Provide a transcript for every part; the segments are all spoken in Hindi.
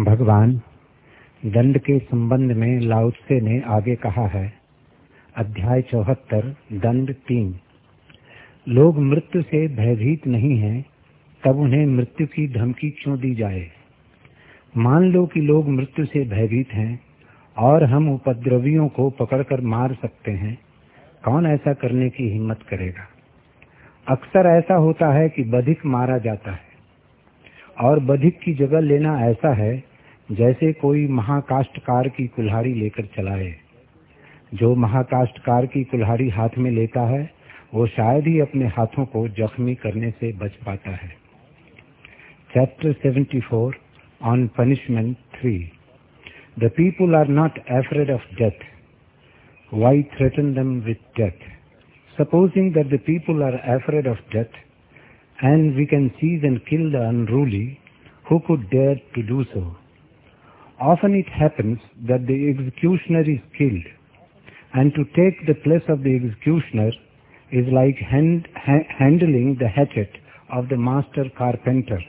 भगवान दंड के संबंध में लाउत्से ने आगे कहा है। अध्याय चौहत्तर, दंड तीन। लोग मृत्यु से भयभीत नहीं हैं, तब उन्हें मृत्यु की धमकी क्यों दी जाए? मान लो कि लोग मृत्यु से भयभीत हैं और हम उपद्रवियों को पकड़कर मार सकते हैं, कौन ऐसा करने की हिम्मत करेगा? अक्सर ऐसा होता है कि बधिक मारा जाता है और बधिक की जगह लेना ऐसा है जैसे कोई महाकाष्टकार की कुल्हाड़ी लेकर चलाए। जो महाकाष्टकार की कुल्हाड़ी हाथ में लेता है, वो शायद ही अपने हाथों को जख्मी करने से बच पाता है। Chapter 74 on punishment three the people are not afraid of death why threaten them with death supposing that the people are afraid of death and we can seize and kill the unruly who could dare to do so? Often it happens that the executioner is killed, and to take the place of the executioner is like hand, ha handling the hatchet of the master carpenter.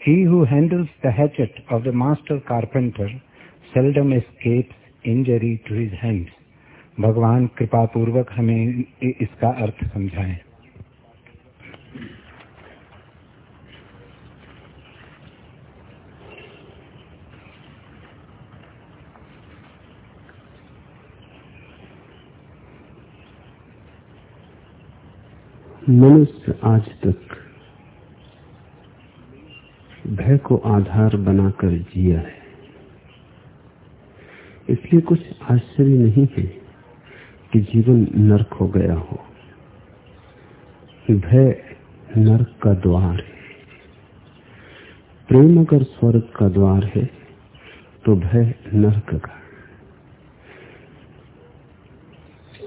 He who handles the hatchet of the master carpenter seldom escapes injury to his hands. भगवान कृपा पूर्वक हमें इसका अर्थ समझाएं मनुष्य आज तक भय को आधार बनाकर जिया है। इसलिए कुछ आश्चर्य नहीं है कि जीवन नरक हो गया हो। भय नरक का द्वार है। प्रेम अगर स्वर्ग का द्वार है तो भय नरक का।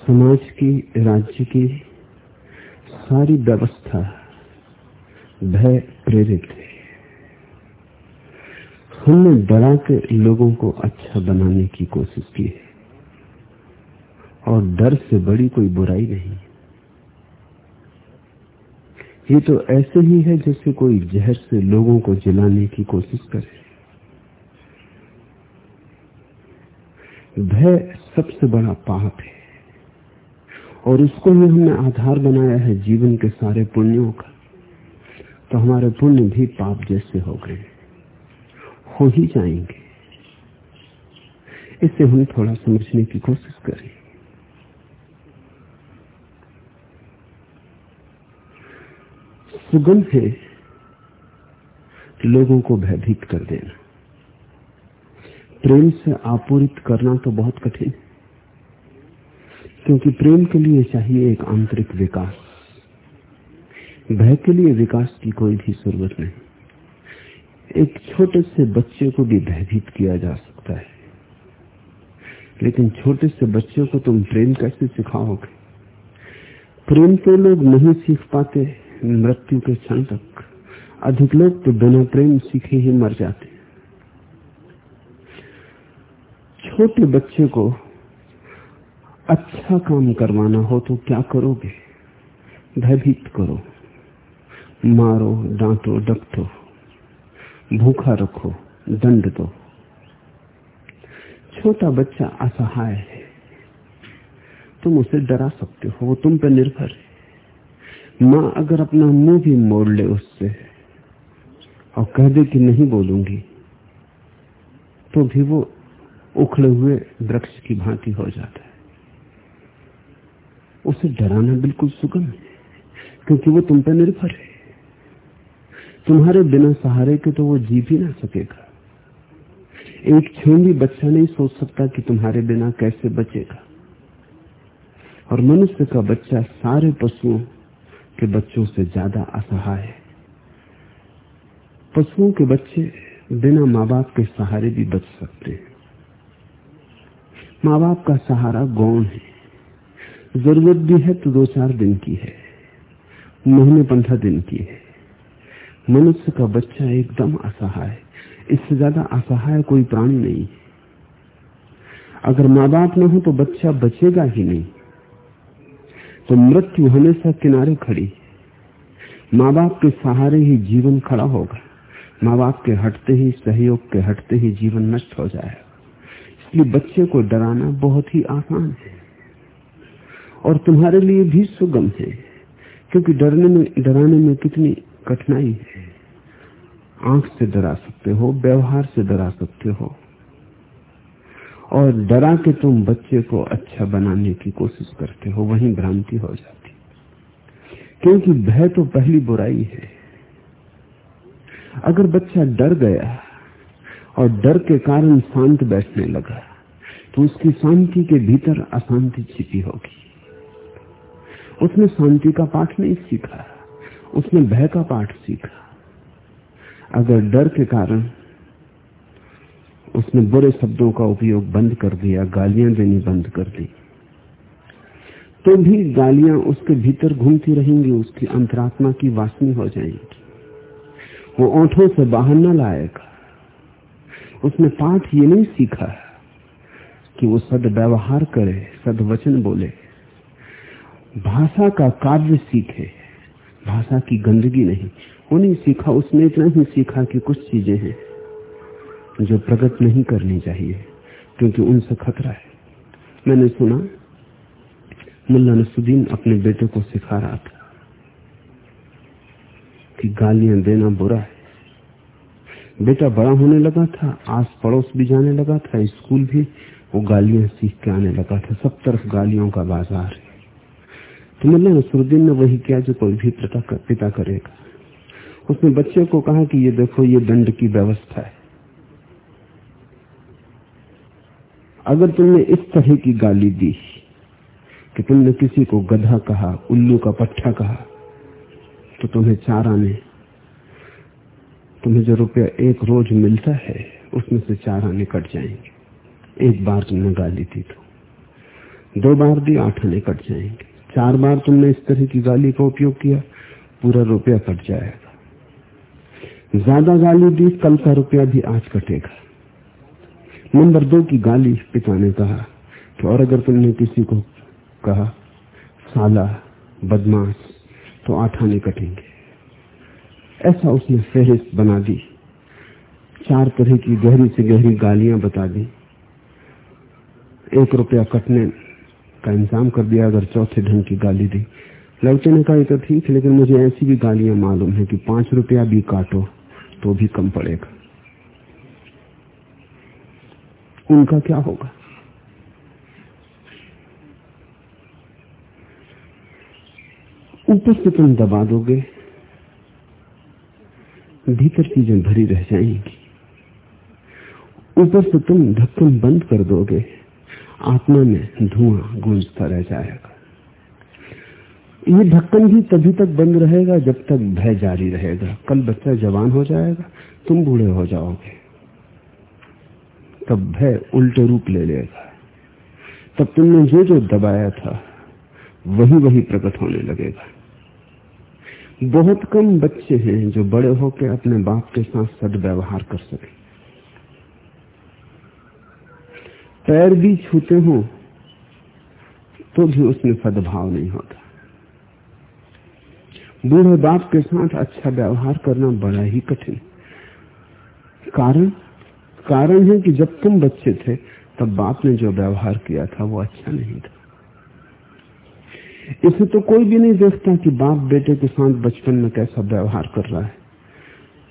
समाज की, राज्य की सारी व्यवस्था भय प्रेरित है। हमने डरा के लोगों को अच्छा बनाने की कोशिश की है। और डर से बड़ी कोई बुराई नहीं। ये तो ऐसे ही है जैसे कोई जहर से लोगों को जिलाने की कोशिश करे। भय सबसे बड़ा पाप है। और उसको ही हमने आधार बनाया है जीवन के सारे पुण्यों का। तो हमारे पुण्य भी पाप जैसे हो गए। हो ही जाएँगे। इससे हम थोड़ा समझने की कोशिश करें। सुगम है लोगों को भयभीत कर देना। प्रेम से आपूरित करना तो बहुत कठिन है। क्योंकि प्रेम के लिए चाहिए एक आंतरिक विकास। भय के लिए विकास की कोई भी ज़रूरत नहीं। एक छोटे से बच्चे को भी भयभीत किया जा सकता है। लेकिन छोटे से बच्चे को तुम प्रेम कैसे सिखाओगे? प्रेम तो लोग नहीं सीख पाते, मृत्यु के क्षण तक। अधिक लोग तो बिना प्रेम सीखे ही मर जाते। छोटे बच्चे को अच्छा काम करवाना हो तो क्या करोगे? भयभीत करो। मारो, डांटो, डकटो। भूखा रखो, दंड दो। छोटा बच्चा असहाय है। तुम उसे डरा सकते हो, वो तुम पर निर्भर है। माँ अगर अपना मुँह भी मोड़ ले उससे और कह दे कि नहीं बोलूँगी तो भी वो उखड़े हुए वृक्ष की भांति हो जाता है। उसे डराना बिल्कुल सुगम है, क्योंकि वो तुम पर निर्भर है। तुम्हारे बिना सहारे के तो वो जी भी ना सकेगा। एक क्षण भी बच्चा नहीं सोच सकता कि तुम्हारे बिना कैसे बचेगा। और मनुष्य का बच्चा सारे पशुओं के बच्चों से ज़्यादा असहाय है। पशुओं के बच्चे बिना माँ बाप के सहारे भी बच सकते हैं। माँ बाप का सहारा गौण है। ज़रूरत भी है तो दो चार दिन की है। महीने पंद्रह दिन की है। मनुष्य का बच्चा एकदम असहाय इससे ज़्यादा असहाय कोई प्राणी नहीं। अगर माँ बाप न हो तो बच्चा बचेगा ही नहीं। तो मृत्यु हमेशा किनारे खड़ी माँ बाप के सहारे ही जीवन खड़ा होगा। माँ बाप के हटते ही, सहयोग के हटते ही जीवन नष्ट हो जाएगा। इसलिए बच्चे को डराना बहुत ही आसान है। और तुम्हारे लिए भी सुगम है, क्योंकि डरने में, डराने में कितनी कठिनाई है। आँख से डरा सकते हो, व्यवहार से डरा सकते हो। और डरा के तुम बच्चे को अच्छा बनाने की कोशिश करते हो, वहीं भ्रांति हो जाती। क्योंकि भय तो पहली बुराई है। अगर बच्चा डर गया और डर के कारण शांत बैठने लगा तो उसकी शांति के भीतर अशांति छिपी होगी। उसने शांति का पाठ नहीं सीखा, उसने भय का पाठ सीखा। अगर डर के कारण उसने बुरे शब्दों का उपयोग बंद कर दिया, गालियाँ देनी बंद कर दी तो भी गालियाँ उसके भीतर घूमती रहेंगी, उसकी अंतरात्मा की वासनी हो जाएगी। वो ओठों से बाहर न लाएगा। उसने पाठ ये नहीं सीखा कि वो सद व्यवहार करे सद वचन बोले। भाषा का काव्य सीखे भाषा की गंदगी नहीं। वो नहीं सीखा, उसने इतना ही सीखा कि कुछ चीज़ें हैं जो प्रकट नहीं करनी चाहिए, क्योंकि उनसे खतरा है। मैंने सुना, मुल्ला नसुद्दीन अपने बेटे को सिखा रहा था कि गालियाँ देना बुरा है। बेटा बड़ा होने लगा था आस पड़ोस भी जाने लगा था, स्कूल भी, वो गालियाँ सीख के आने लगा था। सब तरफ़ गालियों का बाज़ार है। तो मुल्ला नसरुद्दीन ने वही किया जो कोई भी पिता करेगा। उसने बच्चे को कहा कि ये देखो, ये दंड की व्यवस्था है। अगर तुमने इस तरह की गाली दी कि तुमने किसी को गधा कहा, उल्लू का पट्टा कहा तो तुम्हें चार आने तुम्हें जो रुपया एक रोज मिलता है, उसमें से चार आने कट जाएँगे। एक बार तुमने गाली दी तो। दो बार दी, आठ आने कट जाएँगे। चार बार तुमने इस तरह की गाली का उपयोग किया, पूरा रुपया कट जाएगा। ज़्यादा गाली दी, कल का रुपया भी आज कटेगा। नंबर दो की गाली, पिता ने कहा कि और अगर तुमने किसी को कहा, साला, बदमाश तो आठ आने कटेंगे। ऐसा उसने फहरिस्त बना दी। चार तरह की गहरी से गहरी गालियाँ बता दी। एक रुपया कटने का इंतज़ाम कर दिया, अगर चौथे ढंग की गाली दी। लड़के ने कहा तो ठीक लेकिन मुझे ऐसी भी गालियाँ मालूम है कि पाँच रुपया भी काटो तो भी कम पड़ेगा। उनका क्या होगा? ऊपर से तुम दबा दोगे, भीतर चीज़ें भरी रह जाएँगी। ऊपर से तुम ढक्कन बंद कर दोगे आत्मा में धुआँ गूंजता रह जाएगा। ये ढक्कन भी तभी तक बंद रहेगा जब तक भय जारी रहेगा। कल बच्चा जवान हो जाएगा, तुम बूढ़े हो जाओगे। तब भय उल्टे रूप ले लेगा। तब तुमने जो जो दबाया था, वही वही प्रकट होने लगेगा। बहुत कम बच्चे हैं जो बड़े होकर अपने बाप के साथ सदव्यवहार कर सके। पैर भी छूते हो तो भी उसमें सद्भाव नहीं होता। बूढ़े बाप के साथ अच्छा व्यवहार करना बड़ा ही कठिन। कारण कारण है कि जब तुम बच्चे थे, तब बाप ने जो व्यवहार किया था, वो अच्छा नहीं था। इसे तो कोई भी नहीं देखता कि बाप बेटे के साथ बचपन में कैसा व्यवहार कर रहा है।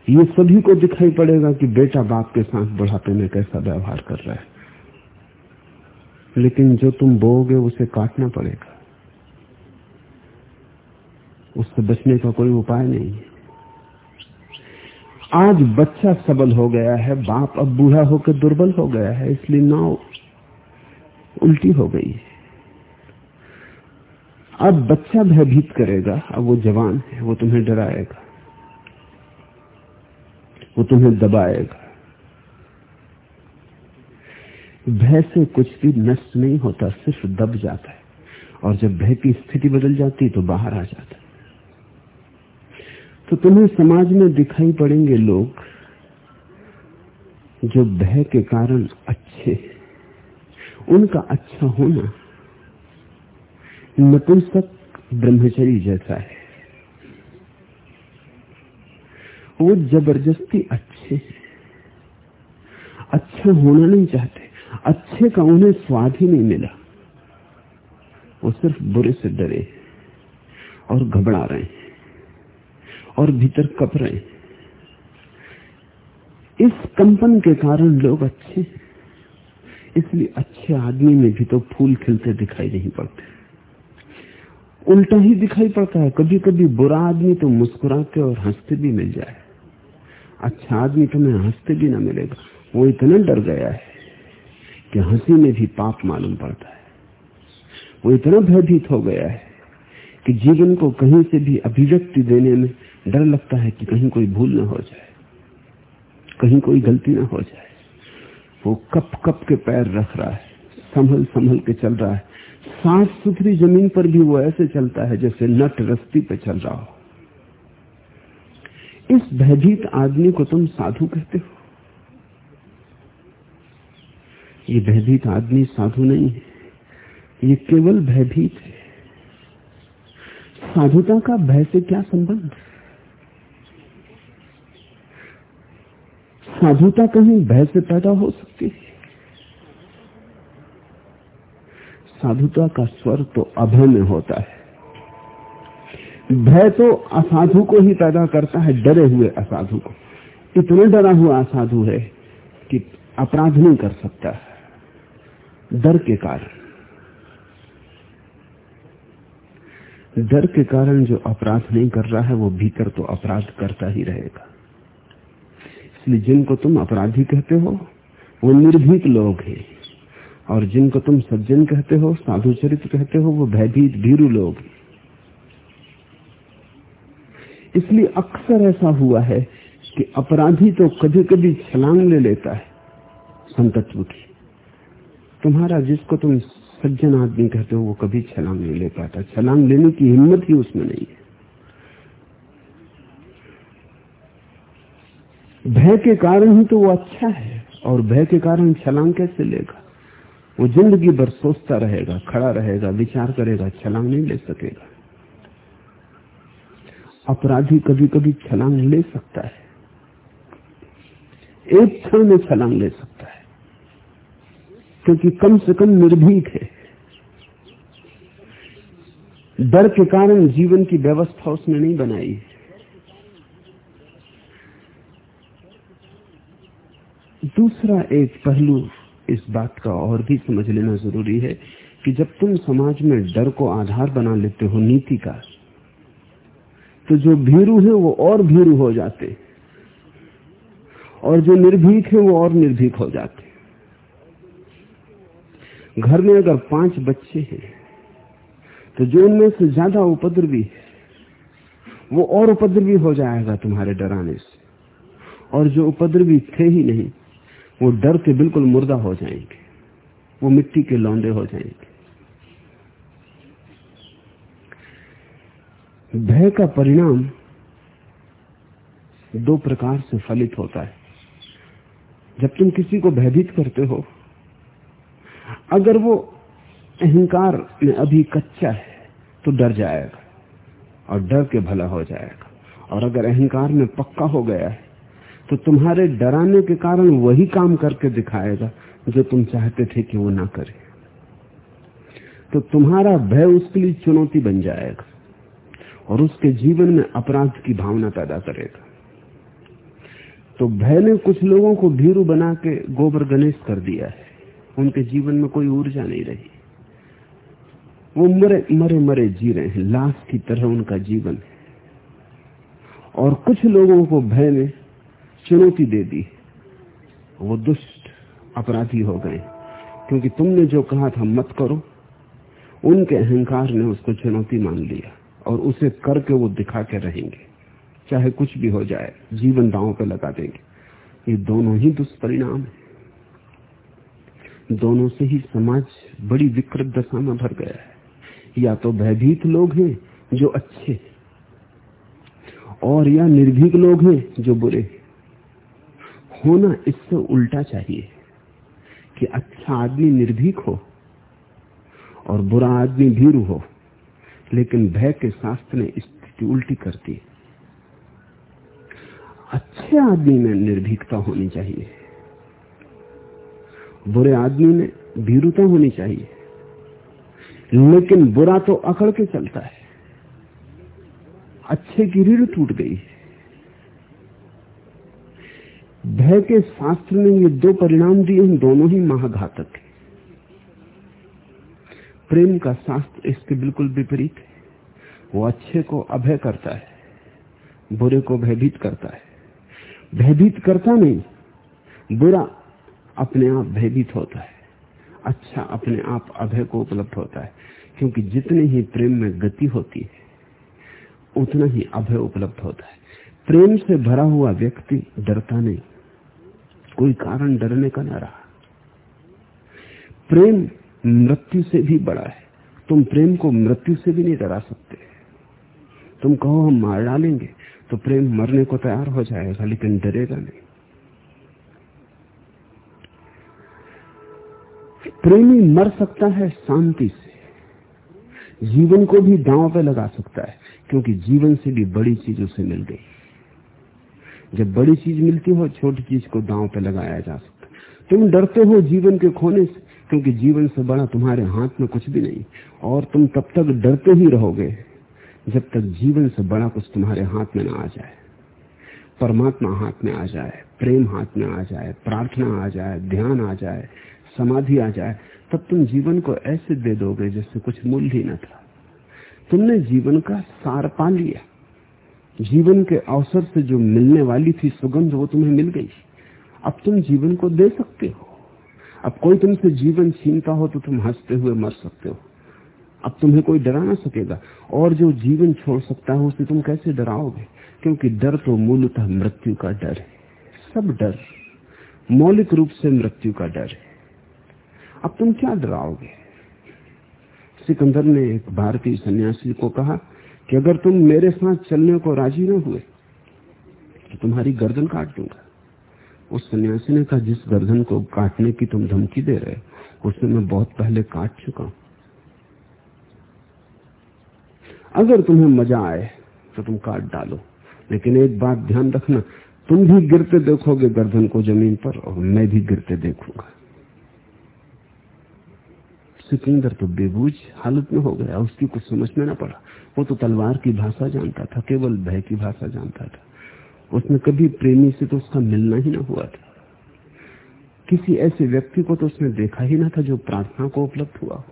ये सभी को दिखाई पड़ेगा कि बेटा बाप के साथ बुढ़ापे में कैसा व्यवहार कर रहा है। लेकिन जो तुम बोगे उसे काटना पड़ेगा। उससे बचने का कोई उपाय नहीं है। आज बच्चा सबल हो गया है, बाप अब बूढ़ा होकर दुर्बल हो गया है, इसलिए नाव उल्टी हो गई है। अब बच्चा भयभीत करेगा, अब वो जवान है, वो तुम्हें डराएगा, वो तुम्हें दबाएगा। भय से कुछ भी नष्ट नहीं होता, सिर्फ़ दब जाता है। और जब भय की स्थिति बदल जाती तो बाहर आ जाता है। तो तुम्हें समाज में दिखाई पड़ेंगे लोग, जो भय के कारण अच्छे उनका अच्छा होना नपुंसक ब्रह्मचरी जैसा है। वो ज़बरदस्ती अच्छे अच्छा होना नहीं चाहते। अच्छे का उन्हें स्वाद ही नहीं मिला। वो सिर्फ़ बुरे से डरे और घबरा रहे हैं और भीतर कप रहे। हैं इस कंपन के कारण लोग अच्छे, इसलिए अच्छे आदमी में भी तो फूल खिलते दिखाई नहीं पड़ते। उल्टा ही दिखाई पड़ता है। कभी कभी बुरा आदमी तो मुस्कुराते और हँसते भी मिल जाए। अच्छा आदमी तुम्हें हँसते भी ना मिलेगा। वो इतना डर गया है। कि हँसी में भी पाप मालूम पड़ता है। वो इतना भयभीत हो गया है कि जीवन को कहीं से भी अभिव्यक्ति देने में डर लगता है कि कहीं कोई भूल ना हो जाए, कहीं कोई गलती ना हो जाए। वो कप कप के पैर रख रहा है, संभल संभल के चल रहा है। साफ़ सुथरी ज़मीन पर भी वो ऐसे चलता है जैसे नट रस्ती पे चल रहा हो। इस भयभीत आदमी को तुम साधु कहते हो? ये भयभीत आदमी साधु नहीं है। ये केवल भयभीत है। साधुता का भय से क्या संबंध? साधुता कहीं भय से पैदा हो सकती है। साधुता का स्वर तो अभय में होता है। भय तो असाधु को ही पैदा करता है, डरे हुए असाधु को। इतना डरा हुआ असाधु है कि अपराध नहीं कर सकता। डर के कारण। डर के कारण जो अपराध नहीं कर रहा है, वो भीतर तो अपराध करता ही रहेगा। इसलिए जिनको तुम अपराधी कहते हो, वो निर्भीक लोग हैं। और जिनको तुम सज्जन कहते हो, साधु चरित्र कहते हो, वो भयभीत, भीरू लोग इसलिए अक्सर ऐसा हुआ है कि अपराधी तो कभी कभी छलांग ले लेता है संतत्व की तुम्हारा जिसको तुम सज्जन आदमी कहते हो, वो कभी छलांग नहीं ले पाता। छलांग लेने की हिम्मत ही उसमें नहीं है। भय के कारण ही तो वो अच्छा है, और भय के कारण छलांग कैसे लेगा? वो ज़िंदगी भर सोचता रहेगा, खड़ा रहेगा, विचार करेगा, छलांग नहीं ले सकेगा। अपराधी कभी कभी छलांग ले सकता है। एक क्षण में छलांग ले सकता है। क्योंकि कम से कम निर्भीक है। डर के कारण जीवन की व्यवस्था उसने नहीं बनाई। दूसरा एक पहलू इस बात का और भी समझ लेना ज़रूरी है कि जब तुम समाज में डर को आधार बना लेते हो नीति का तो जो भीरू है वो और भीरू हो जाते और जो निर्भीक है वो और निर्भीक हो जाते घर में अगर पाँच बच्चे हैं तो जो उनमें से ज़्यादा उपद्रवी है, वो और उपद्रवी हो जाएगा तुम्हारे डराने से। और जो उपद्रवी थे ही नहीं, वो डर के बिल्कुल मुर्दा हो जाएँगे, वो मिट्टी के लौंडे हो जाएँगे। भय का परिणाम दो प्रकार से फलित होता है। जब तुम किसी को भयभीत करते हो अगर वो अहंकार में अभी कच्चा है तो डर जाएगा और डर के भला हो जाएगा। और अगर अहंकार में पक्का हो गया है तो तुम्हारे डराने के कारण वही काम करके दिखाएगा जो तुम चाहते थे कि वो ना करे। तो तुम्हारा भय उसके लिए चुनौती बन जाएगा और उसके जीवन में अपराध की भावना पैदा करेगा। तो भय ने कुछ लोगों को भीरू बना के गोबर गणेश कर दिया है। उनके जीवन में कोई ऊर्जा नहीं रही। वो मरे मरे मरे जी रहे हैं। लाश की तरह उनका जीवन है। और कुछ लोगों को भय ने चुनौती दे दी। वो दुष्ट, अपराधी हो गए। क्योंकि तुमने जो कहा था, मत करो। उनके अहंकार ने उसको चुनौती मान लिया और उसे करके वो दिखा के रहेंगे। चाहे कुछ भी हो जाए, जीवन दांव पे लगा देंगे। ये दोनों ही दुष्परिणाम है। दोनों से ही समाज बड़ी विकृत दशा में भर गया है। या तो भयभीत लोग हैं जो अच्छे और या निर्भीक लोग हैं जो बुरे होना इससे उल्टा चाहिए कि अच्छा आदमी निर्भीक हो और बुरा आदमी भीरू हो, लेकिन भय के शास्त्र ने स्थिति उल्टी कर दी। अच्छे आदमी में निर्भीकता होनी चाहिए। बुरे आदमी में भीरुता होनी चाहिए। लेकिन बुरा तो अकड़ के चलता है। अच्छे की रीढ़ टूट गई है। भय के शास्त्र ने ये दो परिणाम दिए हैं, दोनों ही महाघातक है। प्रेम का शास्त्र इसके बिल्कुल विपरीत है। वो अच्छे को अभय करता है, बुरे को भयभीत करता है। भयभीत करता नहीं, बुरा अपने आप भयभीत होता है। अच्छा अपने आप अभय को उपलब्ध होता है। क्योंकि जितने ही प्रेम में गति होती है, उतना ही अभय उपलब्ध होता है। प्रेम से भरा हुआ व्यक्ति डरता नहीं। कोई कारण डरने का ना रहा। प्रेम मृत्यु से भी बड़ा है। तुम प्रेम को मृत्यु से भी नहीं डरा सकते। तुम कहो हम मार डालेंगे तो प्रेम मरने को तैयार हो जाएगा, लेकिन डरेगा नहीं। प्रेमी मर सकता है शांति से। जीवन को भी दांव पे लगा सकता है, क्योंकि जीवन से भी बड़ी चीज़ उसे मिल गई। जब बड़ी चीज़ मिलती हो, छोटी चीज़ को दांव पे लगाया जा सकता है। तुम डरते हो जीवन के खोने से, क्योंकि जीवन से बड़ा तुम्हारे हाथ में कुछ भी नहीं। और तुम तब तक डरते ही रहोगे, जब तक जीवन से बड़ा कुछ तुम्हारे हाथ में ना आ जाए। परमात्मा हाथ में आ जाए, प्रेम हाथ में आ जाए, प्रार्थना आ जाए, ध्यान आ जाए समाधि आ जाए, तब तुम जीवन को ऐसे दे दोगे जैसे कुछ मूल्य ही न था। तुमने जीवन का सार पा लिया। जीवन के अवसर से जो मिलने वाली थी सुगंध, वो तुम्हें मिल गई। अब तुम जीवन को दे सकते हो। अब कोई तुमसे जीवन छीनता हो तो तुम हँसते हुए मर सकते हो। अब तुम्हें कोई डरा ना सकेगा। और जो जीवन छोड़ सकता है, उसे तुम कैसे डराओगे? क्योंकि डर तो मूलतः मृत्यु का डर है। सब डर। मौलिक रूप से मृत्यु का डर है। अब तुम क्या डराओगे? सिकंदर ने एक भारतीय सन्यासी को कहा कि अगर तुम मेरे साथ चलने को राज़ी न हुए तो तुम्हारी गर्दन काट दूँगा। उस सन्यासी ने कहा, जिस गर्दन को काटने की तुम धमकी दे रहे हो, उसे मैं बहुत पहले काट चुका हूँ। अगर तुम्हें मज़ा आए तो तुम काट डालो। लेकिन एक बात ध्यान रखना, तुम भी गिरते देखोगे गर्दन को ज़मीन पर और मैं भी गिरते देखूँगा। सिकंदर तो बेबूझ हालत में हो गया, उसकी कुछ समझ में ना पड़ा। वो तो तलवार की भाषा जानता था, केवल भय की भाषा जानता था। उसने कभी प्रेमी से तो उसका मिलना ही ना हुआ था। किसी ऐसे व्यक्ति को तो उसने देखा ही ना था जो प्रार्थना को उपलब्ध हुआ हो।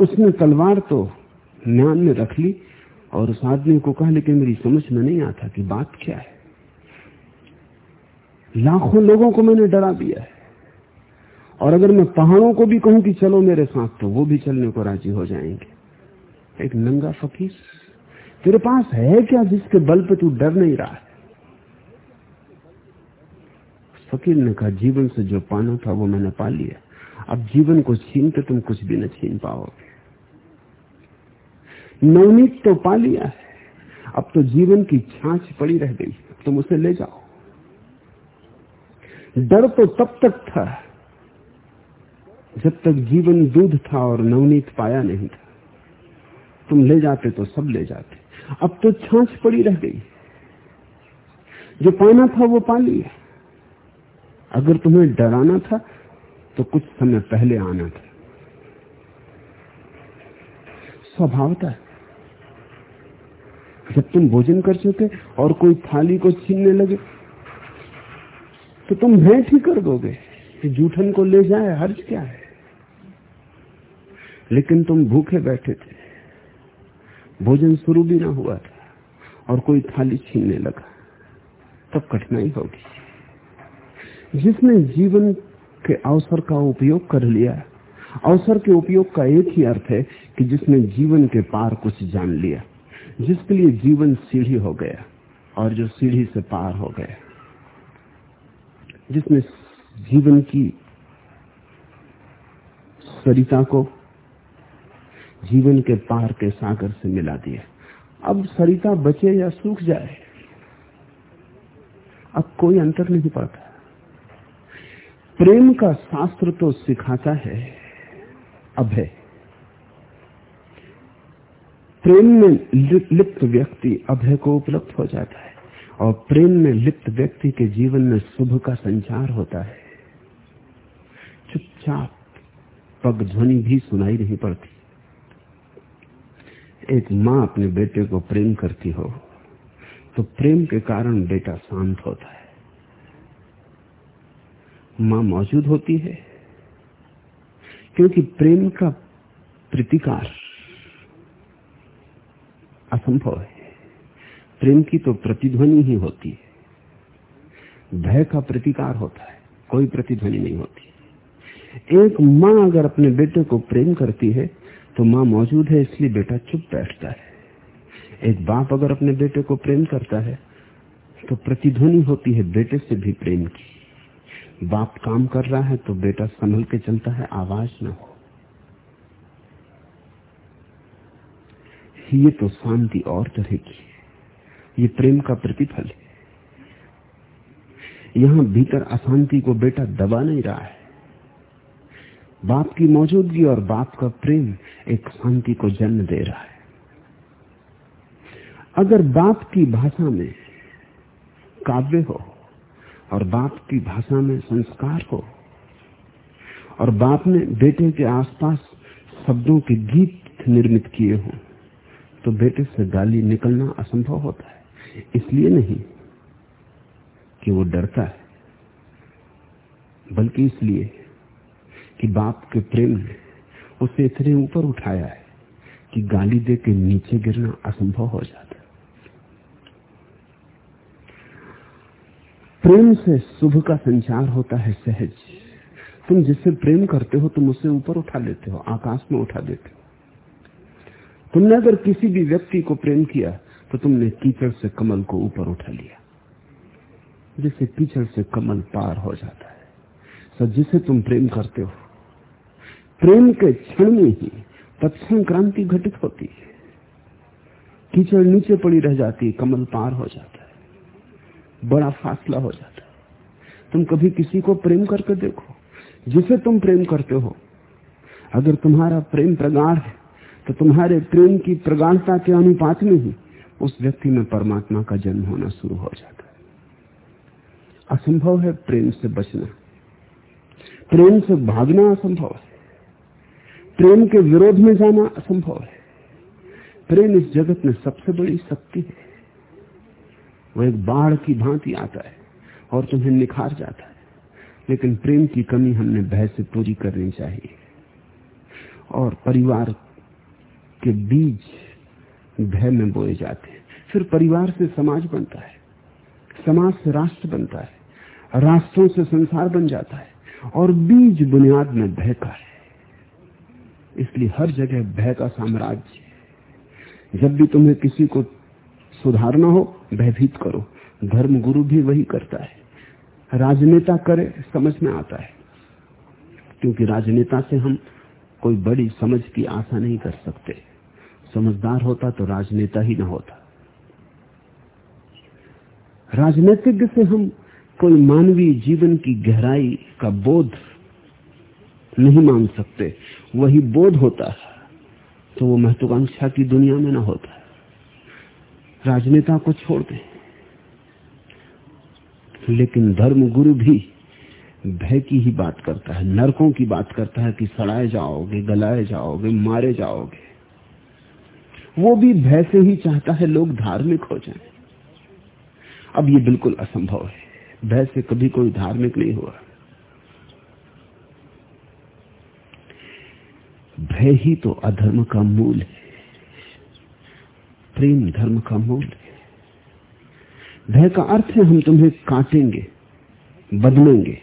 उसने तलवार तो म्यान में रख ली और उस आदमी को कहा, लेकिन मेरी समझ में नहीं आता कि बात क्या है। लाखों लोगों को मैंने डरा दिया है। और अगर मैं पहाड़ों को भी कहूँ कि चलो मेरे साथ तो वो भी चलने को राज़ी हो जाएँगे। एक नंगा फकीर, तेरे पास है क्या जिसके बल पे तू डर नहीं रहा है? फकीर ने कहा, जीवन से जो पाना था वो मैंने पा लिया। अब जीवन को छीन के तुम कुछ भी न छीन पाओगे। नवनीत तो पा लिया है। अब तो जीवन की छाछ पड़ी रह गई। तुम उसे ले जाओ। डर तो तब तक था जब तक जीवन दूध था और नवनीत पाया नहीं था, तुम ले जाते तो सब ले जाते। अब तो छाछ पड़ी रह गई। जो पाना था वो पा लिया। अगर तुम्हें डराना था तो कुछ समय पहले आना था। स्वभावता जब तुम भोजन कर चुके और कोई थाली को छीनने लगे तो तुम भेंट ही कर दोगे कि जूठन को ले जाए, हर्ज क्या है? लेकिन तुम भूखे बैठे थे। भोजन शुरू भी ना हुआ था और कोई थाली छीनने लगा। तब कठिनाई होगी। जिसने जीवन के अवसर का उपयोग कर लिया, अवसर के उपयोग का एक ही अर्थ है कि जिसने जीवन के पार कुछ जान लिया, जिसके लिए जीवन सीढ़ी हो गया और जो सीढ़ी से पार हो गया, जिसने जीवन की सरिता को जीवन के पार के सागर से मिला दिया। अब सरिता बचे या सूख जाए, अब कोई अंतर नहीं पड़ता। प्रेम का शास्त्र तो सिखाता है अभय प्रेम में लिप्त व्यक्ति अभय को उपलब्ध हो जाता है, और प्रेम में लिप्त व्यक्ति के जीवन में शुभ का संचार होता है। चुपचाप पग ध्वनि भी सुनाई नहीं पड़ती। एक माँ अपने बेटे को प्रेम करती हो तो प्रेम के कारण बेटा शांत होता है। माँ मौजूद होती है, क्योंकि प्रेम का प्रतिकार असंभव है। प्रेम की तो प्रतिध्वनि ही होती है। भय का प्रतिकार होता है, कोई प्रतिध्वनि नहीं होती। एक माँ अगर अपने बेटे को प्रेम करती है तो माँ मौजूद है, इसलिए बेटा चुप बैठता है। एक बाप अगर अपने बेटे को प्रेम करता है तो प्रतिध्वनि होती है बेटे से भी प्रेम की। बाप काम कर रहा है तो बेटा संभल के चलता है, आवाज़ ना हो। ये तो शांति और तरह की ये प्रेम का प्रतिफल है। यहाँ भीतर अशांति को बेटा दबा नहीं रहा है। बाप की मौजूदगी और बाप का प्रेम एक शांति को जन्म दे रहा है। अगर बाप की भाषा में काव्य हो और बाप की भाषा में संस्कार हो और बाप ने बेटे के आसपास शब्दों के गीत निर्मित किए हों तो बेटे से गाली निकलना असंभव होता है। इसलिए नहीं कि वो डरता है, बल्कि इसलिए कि बाप के प्रेम ने उसे इतने ऊपर उठाया है कि गाली दे के नीचे गिरना असंभव हो जाता है। प्रेम से शुभ का संचार होता है सहज। तुम जिससे प्रेम करते हो, तुम उसे ऊपर उठा लेते हो, आकाश में उठा देते हो। तुमने अगर किसी भी व्यक्ति को प्रेम किया तो तुमने कीचड़ से कमल को ऊपर उठा लिया जिससे कीचड़ से कमल पार हो जाता है। सर जिसे तुम प्रेम करते हो प्रेम के क्षण में ही तत्क्षण क्रांति घटित होती है। कीचड़ नीचे पड़ी रह जाती है कमल पार हो जाता है, बड़ा फासला हो जाता है। तुम कभी किसी को प्रेम करके देखो, जिसे तुम प्रेम करते हो। अगर तुम्हारा प्रेम प्रगाढ़ है तो तुम्हारे प्रेम की प्रगाढ़ता के अनुपात में ही उस व्यक्ति में परमात्मा का जन्म होना शुरू हो जाता है। असंभव है प्रेम से बचना। प्रेम से भागना असंभव है। प्रेम के विरोध में जाना असंभव है। प्रेम इस जगत में सबसे बड़ी शक्ति है। वो एक बाढ़ की भांति आता है और तुम्हें निखार जाता है। लेकिन प्रेम की कमी हमने भय से पूरी करनी चाहिए। और परिवार के बीज भय में बोए जाते हैं। फिर परिवार से समाज बनता है। समाज से राष्ट्र बनता है। राष्ट्रों से संसार बन जाता है। और बीज बुनियाद में भय का है। इसलिए हर जगह भय का साम्राज्य जब भी तुम्हें किसी को सुधारना हो, भयभीत करो। धर्म गुरु भी वही करता है। राजनेता करे, समझ में आता है। क्योंकि राजनेता से हम कोई बड़ी समझ की आशा नहीं कर सकते। समझदार होता तो राजनेता ही ना होता। राजनीतिज्ञ से हम कोई मानवीय जीवन की गहराई का बोध नहीं मान सकते। वही बोध होता है तो वो महत्वाकांक्षा की दुनिया में ना होता राजनेता को छोड़ दें। लेकिन धर्म गुरु भी भय की ही बात करता है, नरकों की बात करता है कि सड़ाए जाओगे, गलाए जाओगे, मारे जाओगे। वो भी भय से ही चाहता है लोग धार्मिक हो जाएँ। अब ये बिल्कुल असंभव है। भय से कभी कोई धार्मिक नहीं हुआ। भय ही तो अधर्म का मूल है। प्रेम धर्म का मूल है। भय का अर्थ है हम तुम्हें काटेंगे, बदलेंगे।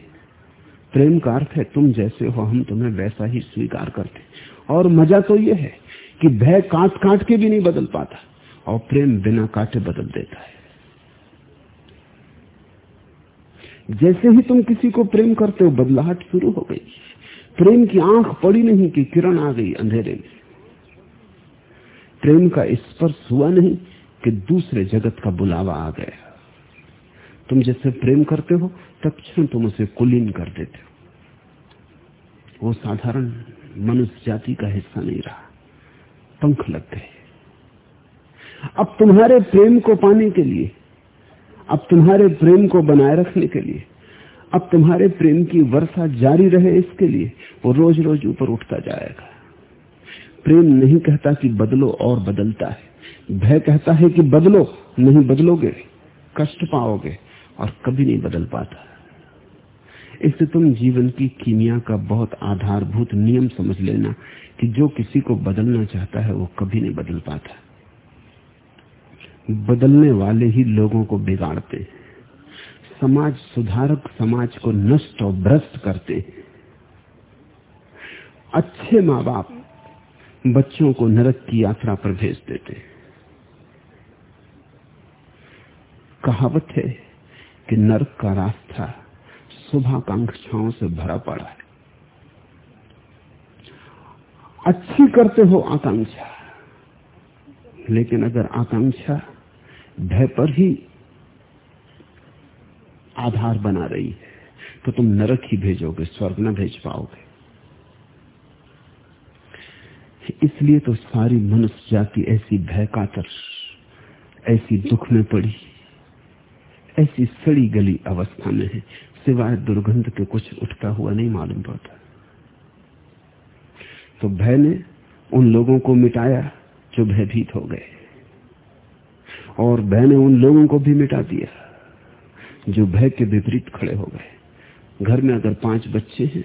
प्रेम का अर्थ है तुम जैसे हो, हम तुम्हें वैसा ही स्वीकार करते और मज़ा तो यह है कि भय काट काट के भी नहीं बदल पाता, और प्रेम बिना काटे बदल देता है। जैसे ही तुम किसी को प्रेम करते हो, बदलाहट शुरू हो गई। प्रेम की आँख पड़ी नहीं कि किरण आ गई अंधेरे में। प्रेम का स्पर्श हुआ नहीं कि दूसरे जगत का बुलावा आ गया। तुम जैसे प्रेम करते हो तत्म तुम उसे कुलीन कर देते हो। वो साधारण मनुष्य जाति का हिस्सा नहीं रहा। पंख लग गए अब तुम्हारे प्रेम को पाने के लिए, अब तुम्हारे प्रेम को बनाए रखने के लिए अब तुम्हारे प्रेम की वर्षा जारी रहे इसके लिए, वो रोज रोज ऊपर उठता जाएगा। प्रेम नहीं कहता कि बदलो और बदलता है। भय कहता है कि बदलो, नहीं बदलोगे, कष्ट पाओगे और कभी नहीं बदल पाता। इससे तुम जीवन की कीमिया का बहुत आधारभूत नियम समझ लेना कि जो किसी को बदलना चाहता है वो कभी नहीं बदल पाता। बदलने वाले ही लोगों को बिगाड़ते हैं। समाज सुधारक समाज को नष्ट और भ्रष्ट करते हैं। अच्छे माँ बाप बच्चों को नरक की यात्रा पर भेज देते हैं। कहावत है कि नरक का रास्ता शुभाकांक्षाओं से भरा पड़ा है। अच्छी करते हो आकांक्षा, लेकिन अगर आकांक्षा भय पर ही आधार बना रही है तो तुम नरक ही भेजोगे, स्वर्ग न भेज पाओगे। इसलिए तो सारी मनुष्य जाति ऐसी भय कातर ऐसी दुख में पड़ी, ऐसी सड़ी गली अवस्था में है, सिवाय दुर्गंध के कुछ उठता हुआ नहीं मालूम पड़ता। तो भय ने उन लोगों को मिटाया जो भयभीत हो गए, और भय ने उन लोगों को भी मिटा दिया। जो भय के विपरीत खड़े हो गए। घर में अगर पाँच बच्चे हैं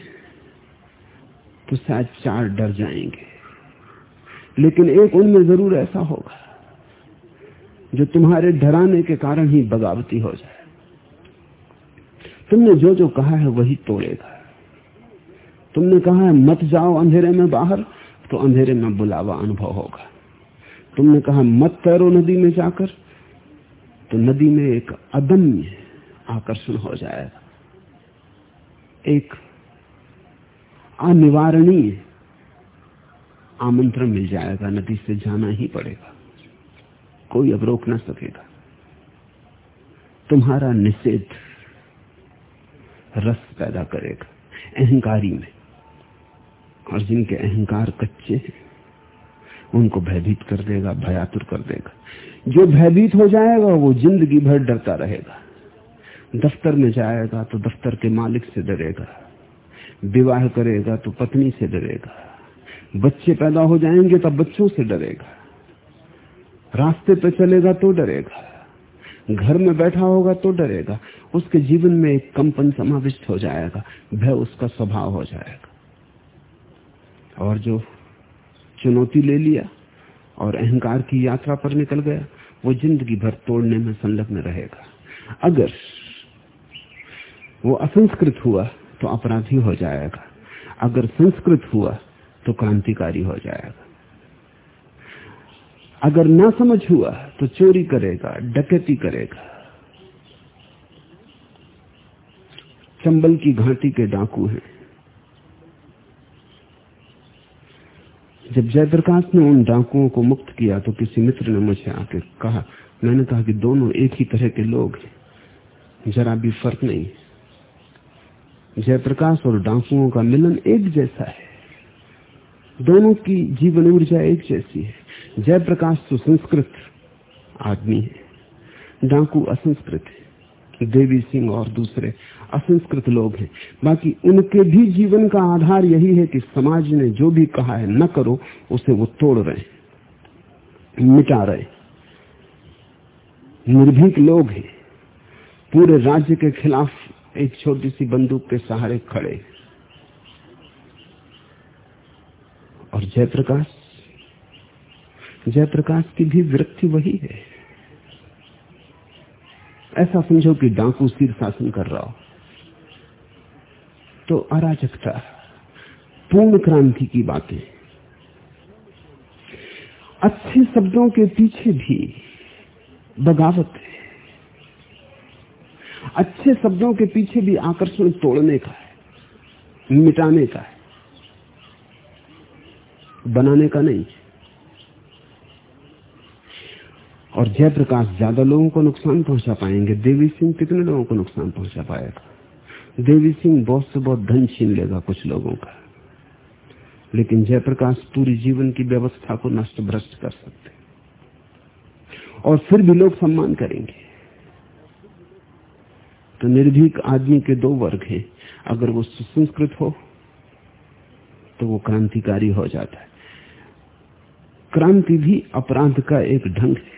तो शायद चार डर जाएँगे। लेकिन एक उनमें ज़रूर ऐसा होगा, जो तुम्हारे डराने के कारण ही बगावती हो जाए। तुमने जो जो कहा है, वही तोड़ेगा। तुमने कहा है, मत जाओ अंधेरे में बाहर तो अंधेरे में बुलावा अनुभव होगा। तुमने कहा, मत तैरो नदी में जाकर तो नदी में एक अदम्य आकर्षण हो जाएगा। एक अनिवारणीय आमंत्रण मिल जाएगा, नदी से जाना ही पड़ेगा। कोई अब रोक ना सकेगा। तुम्हारा निषेध रस पैदा करेगा अहंकारी में। और जिनके अहंकार कच्चे हैं, उनको भयभीत कर देगा, भयातुर कर देगा। जो भयभीत हो जाएगा, वो ज़िंदगी भर डरता रहेगा। दफ्तर में जाएगा तो दफ्तर के मालिक से डरेगा, विवाह करेगा तो पत्नी से डरेगा, बच्चे पैदा हो जाएँगे तब बच्चों से डरेगा, रास्ते पे चलेगा तो डरेगा, घर में बैठा होगा तो डरेगा, उसके जीवन में एक कंपन समाविष्ट हो जाएगा, भय उसका स्वभाव हो जाएगा। और जो चुनौती ले लिया और अहंकार की यात्रा पर निकल गया, वो ज़िंदगी भर तोड़ने में संलग्न रहेगा। अगर वो असंस्कृत हुआ तो अपराधी हो जाएगा। अगर संस्कृत हुआ तो क्रांतिकारी हो जाएगा। अगर ना समझ हुआ तो चोरी करेगा, डकैती करेगा। चंबल की घाटी के डाकू हैं। जब जयप्रकाश ने उन डाकुओं को मुक्त किया तो किसी मित्र ने मुझे आके कहा, मैंने कहा कि दोनों एक ही तरह के लोग हैं। जरा भी फ़र्क नहीं जयप्रकाश और डाकुओं का मिलन एक जैसा है। दोनों की जीवन ऊर्जा एक जैसी है। जयप्रकाश तो संस्कृत आदमी है। डाकू असंस्कृत है। देवी सिंह और दूसरे असंस्कृत लोग हैं। बाकी उनके भी जीवन का आधार यही है कि समाज ने जो भी कहा है, न करो, उसे वो तोड़ रहे मिटा रहे निर्भीक लोग हैं। पूरे राज्य के खिलाफ एक छोटी सी बंदूक के सहारे खड़े। और जयप्रकाश? जयप्रकाश की भी वृत्ति वही है। ऐसा समझो कि डाकू सिर शासन कर रहा हो। तो अराजकता, पूर्ण क्रांति की बातें। अच्छे शब्दों के पीछे भी बगावत है। अच्छे शब्दों के पीछे भी आकर्षण तोड़ने का है, मिटाने का है, बनाने का नहीं और जयप्रकाश ज़्यादा लोगों को नुकसान पहुँचा पाएँगे, देवी सिंह कितने लोगों को नुकसान पहुँचा पाएगा? देवी सिंह बहुत से बहुत धन छीन लेगा कुछ लोगों का। लेकिन जयप्रकाश पूरी जीवन की व्यवस्था को नष्ट भ्रष्ट कर सकते और फिर भी लोग सम्मान करेंगे। तो निर्भीक आदमी के दो वर्ग हैं। अगर वो सुसंस्कृत हो तो वो क्रांतिकारी हो जाता है। क्रांति भी अपराध का एक ढंग है।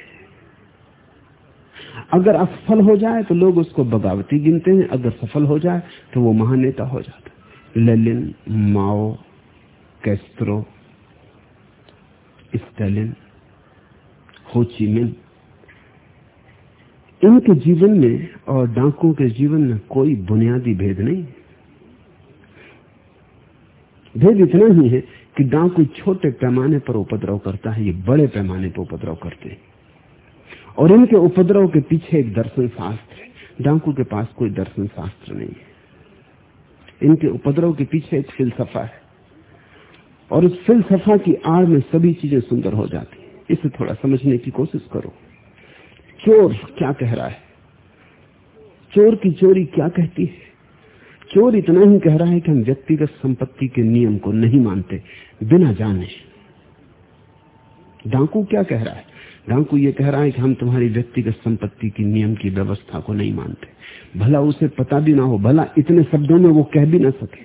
अगर असफल हो जाए तो लोग उसको बगावती गिनते हैं। अगर सफल हो जाए तो वो महानेता हो जाता है। लेलिन, माओ कैस्ट्रो स्टेलिन होचीमिन इनके जीवन में और डांकों के जीवन में कोई बुनियादी भेद नहीं। भेद इतना ही है कि डांकू छोटे पैमाने पर उपद्रव करता है, ये बड़े पैमाने पर उपद्रव करते हैं। और इनके उपद्रव के पीछे एक दर्शन शास्त्र है। डाकू के पास कोई दर्शन शास्त्र नहीं है। इनके उपद्रव के पीछे एक फिलसफा है। और उस फिलसफा की आड़ में सभी चीज़ें सुंदर हो जाती है। इसे थोड़ा समझने की कोशिश करो। चोर क्या कह रहा है? चोर की चोरी क्या कहती है? चोर इतना ही कह रहा है कि हम व्यक्तिगत संपत्ति के नियम को नहीं मानते, बिना जाने। डांकू क्या कह रहा है? डांकू ये कह रहा है कि हम तुम्हारी व्यक्तिगत संपत्ति की नियम की व्यवस्था को नहीं मानते। भला उसे पता भी ना हो, भला इतने शब्दों में वो कह भी ना सके।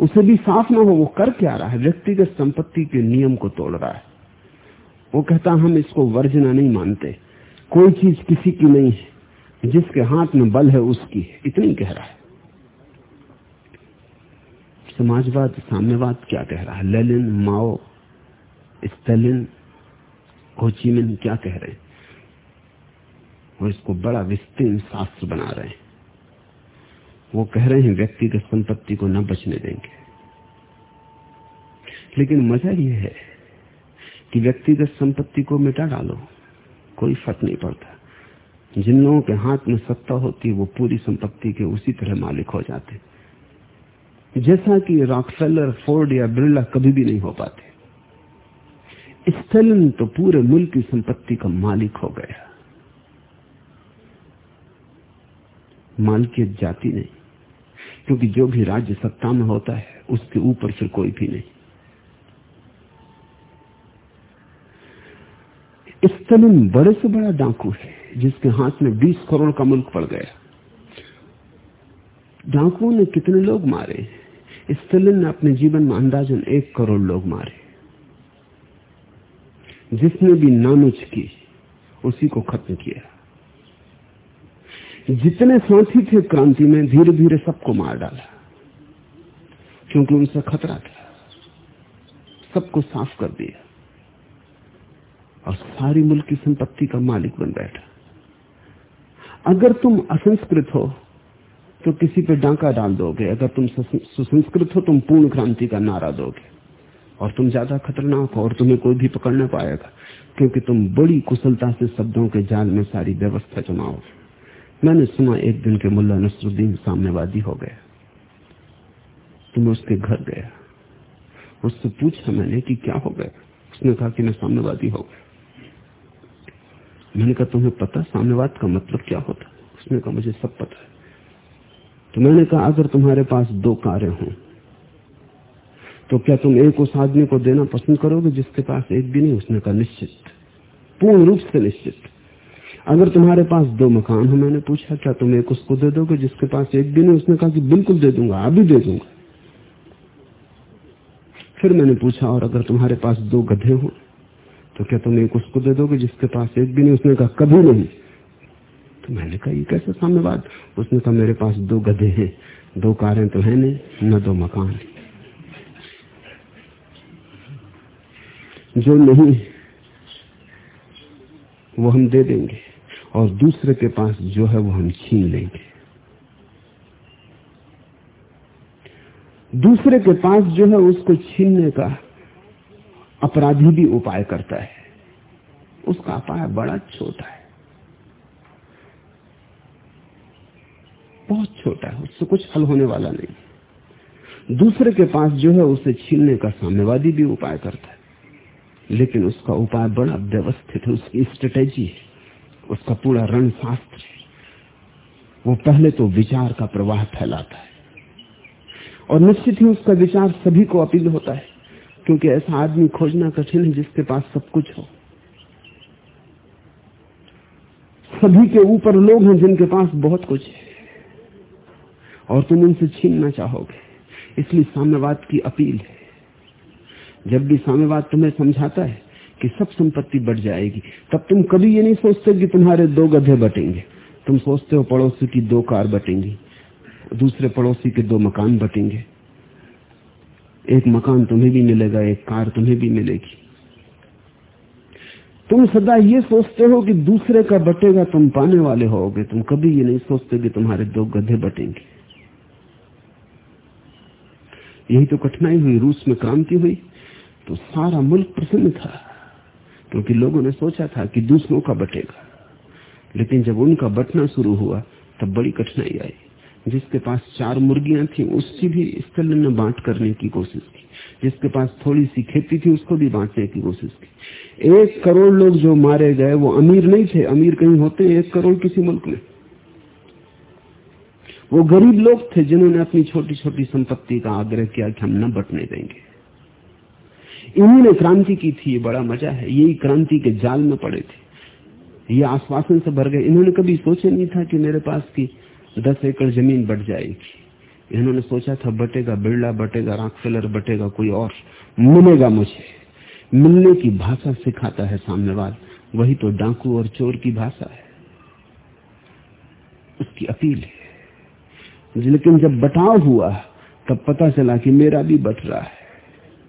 उसे भी साफ़ ना हो, वो कर क्या रहा है? व्यक्तिगत संपत्ति के नियम को तोड़ रहा है। वो कहता, हम इसको वर्जना नहीं मानते। कोई चीज़ किसी की नहीं है। जिसके हाथ में बल है उसकी है। इतनी कह रहा है। समाजवाद, साम्यवाद क्या कह रहा है? लेलिन माओ, स्टेलिन कोचिमिन क्या कह रहे हैं? और इसको बड़ा विस्तीर्ण शास्त्र बना रहे हैं। वो कह रहे हैं, व्यक्तिगत संपत्ति को न बचने देंगे। लेकिन मज़ा यह है कि व्यक्तिगत संपत्ति को मिटा डालो। कोई फ़र्क नहीं पड़ता। जिन लोगों के हाथ में सत्ता होती, वो पूरी संपत्ति के उसी तरह मालिक हो जाते। जैसा कि रॉकफेलर फोर्ड या बिरला कभी भी नहीं हो पाते। स्टेलिन तो पूरे मुल्क की संपत्ति का मालिक हो गया। मालकियत जाती नहीं, क्योंकि जो भी राज्य सत्ता में होता है, उसके ऊपर फिर कोई भी नहीं। स्टलिन बड़े से बड़ा डाकू है, जिसके हाथ में 20 करोड़ का मुल्क पड़ गया। डाकुओं ने कितने लोग मारे? स्टलिन ने अपने जीवन में अंदाजन एक करोड़ लोग मारे। जिसने भी नानुच की, उसी को खत्म किया। जितने साथी थे क्रांति में धीरे धीरे सबको मार डाला। क्योंकि उनसे खतरा था। सबको साफ़ कर दिया। और सारी मुल्क की संपत्ति का मालिक बन बैठा। अगर तुम असंस्कृत हो तो किसी पे डांका डाल दोगे। अगर तुम सुसंस्कृत हो, तुम पूर्ण क्रांति का नारा दोगे। और तुम ज़्यादा खतरनाक हो, और तुम्हें कोई भी पकड़ ना पाएगा, क्योंकि तुम बड़ी कुशलता से शब्दों के जाल में सारी व्यवस्था जमाओ मैंने सुना, एक दिन के मुल्ला नसरुद्दीन साम्यवादी हो गया तो मैं उसके घर गया उससे पूछा मैंने कि क्या हो गया? उसने कहा कि मैं साम्यवादी हो गया। मैंने कहा, तुम्हें पता साम्यवाद का मतलब क्या होता है? उसने कहा, मुझे सब पता है। तो मैंने कहा, अगर तुम्हारे पास दो कार्य हों तो क्या तुम एक उस आदमी को देना पसंद करोगे जिसके पास एक भी नहीं? उसने कहा, निश्चित। पूर्ण रूप से निश्चित। अगर तुम्हारे पास दो मकान हो, मैंने पूछा, क्या तुम एक उसको दे दोगे जिसके पास एक भी नहीं? उसने कहा कि बिल्कुल दे दूँगा अभी दे दूँगा। फिर मैंने पूछा, और अगर तुम्हारे पास दो गधे हो तो क्या तुम एक उसको दे दोगे जिसके पास एक भी नहीं? उसने कहा, कभी नहीं। तो मैंने कहा, ये कैसे बात उसने कहा, मेरे पास दो गधे हैं, दो कारें तो है नहीं, न दो मकान जो नहीं, वो हम दे देंगे। और दूसरे के पास जो है, वो हम छीन लेंगे। दूसरे के पास जो है, उसको छीनने का अपराधी भी उपाय करता है। उसका उपाय बड़ा छोटा है। बहुत छोटा है, उससे कुछ हल होने वाला नहीं। दूसरे के पास जो है, उसे छीनने का साम्यवादी भी उपाय करता है। लेकिन उसका उपाय बड़ा व्यवस्थित है, उसकी स्ट्रेटेजी है, उसका पूरा रणशास्त्र है। वो पहले तो विचार का प्रवाह फैलाता है। और निश्चित ही उसका विचार सभी को अपील होता है। क्योंकि ऐसा आदमी खोजना कठिन है जिसके पास सब कुछ हो। सभी के ऊपर लोग हैं जिनके पास बहुत कुछ है। और तुम उनसे छीनना चाहोगे। इसलिए साम्यवाद की अपील है। जब भी साम्यवाद तुम्हें समझाता है कि सब संपत्ति बढ़ जाएगी, तब तुम कभी ये नहीं सोचते कि तुम्हारे दो गधे बटेंगे। तुम सोचते हो पड़ोसी की दो कार बटेंगी, दूसरे पड़ोसी के दो मकान बटेंगे। एक मकान तुम्हें भी मिलेगा, एक कार तुम्हें भी मिलेगी। तुम सदा ये सोचते हो कि दूसरे का बटेगा, तुम पाने वाले होगे। तुम कभी ये नहीं सोचते कि तुम्हारे दो गधे बटेंगे। यही तो कठिनाई हुई, रूस में क्रांति हुई तो सारा मुल्क प्रसन्न था, क्योंकि लोगों ने सोचा था कि दूसरों का बटेगा। लेकिन जब उनका बटना शुरू हुआ, तब बड़ी कठिनाई आई। जिसके पास चार मुर्गियाँ थी, उसकी भी स्थल ने बांट करने की कोशिश की। जिसके पास थोड़ी सी खेती थी, उसको भी बांटने की कोशिश की। एक करोड़ लोग जो मारे गए, वो अमीर नहीं थे, अमीर कहीं होते एक करोड़ किसी मुल्क में। वो गरीब लोग थे जिन्होंने अपनी छोटी छोटी संपत्ति का आग्रह किया कि हम न बटने देंगे। इन्हीं ने क्रांति की थी, ये बड़ा मज़ा है। यही क्रांति के जाल में पड़े थे। ये आश्वासन से भर गए। इन्होंने कभी सोचा नहीं था कि मेरे पास की दस एकड़ ज़मीन बट जाएगी। इन्होंने सोचा था, बटेगा बिरला, बटेगा राकफेलर बटेगा कोई और। मिलेगा मुझे। मिलने की भाषा सिखाता है सामने वही तो डाकू और चोर की भाषा है। उसकी अपील है। लेकिन जब बटाव हुआ, तब पता चला कि मेरा भी बट रहा है।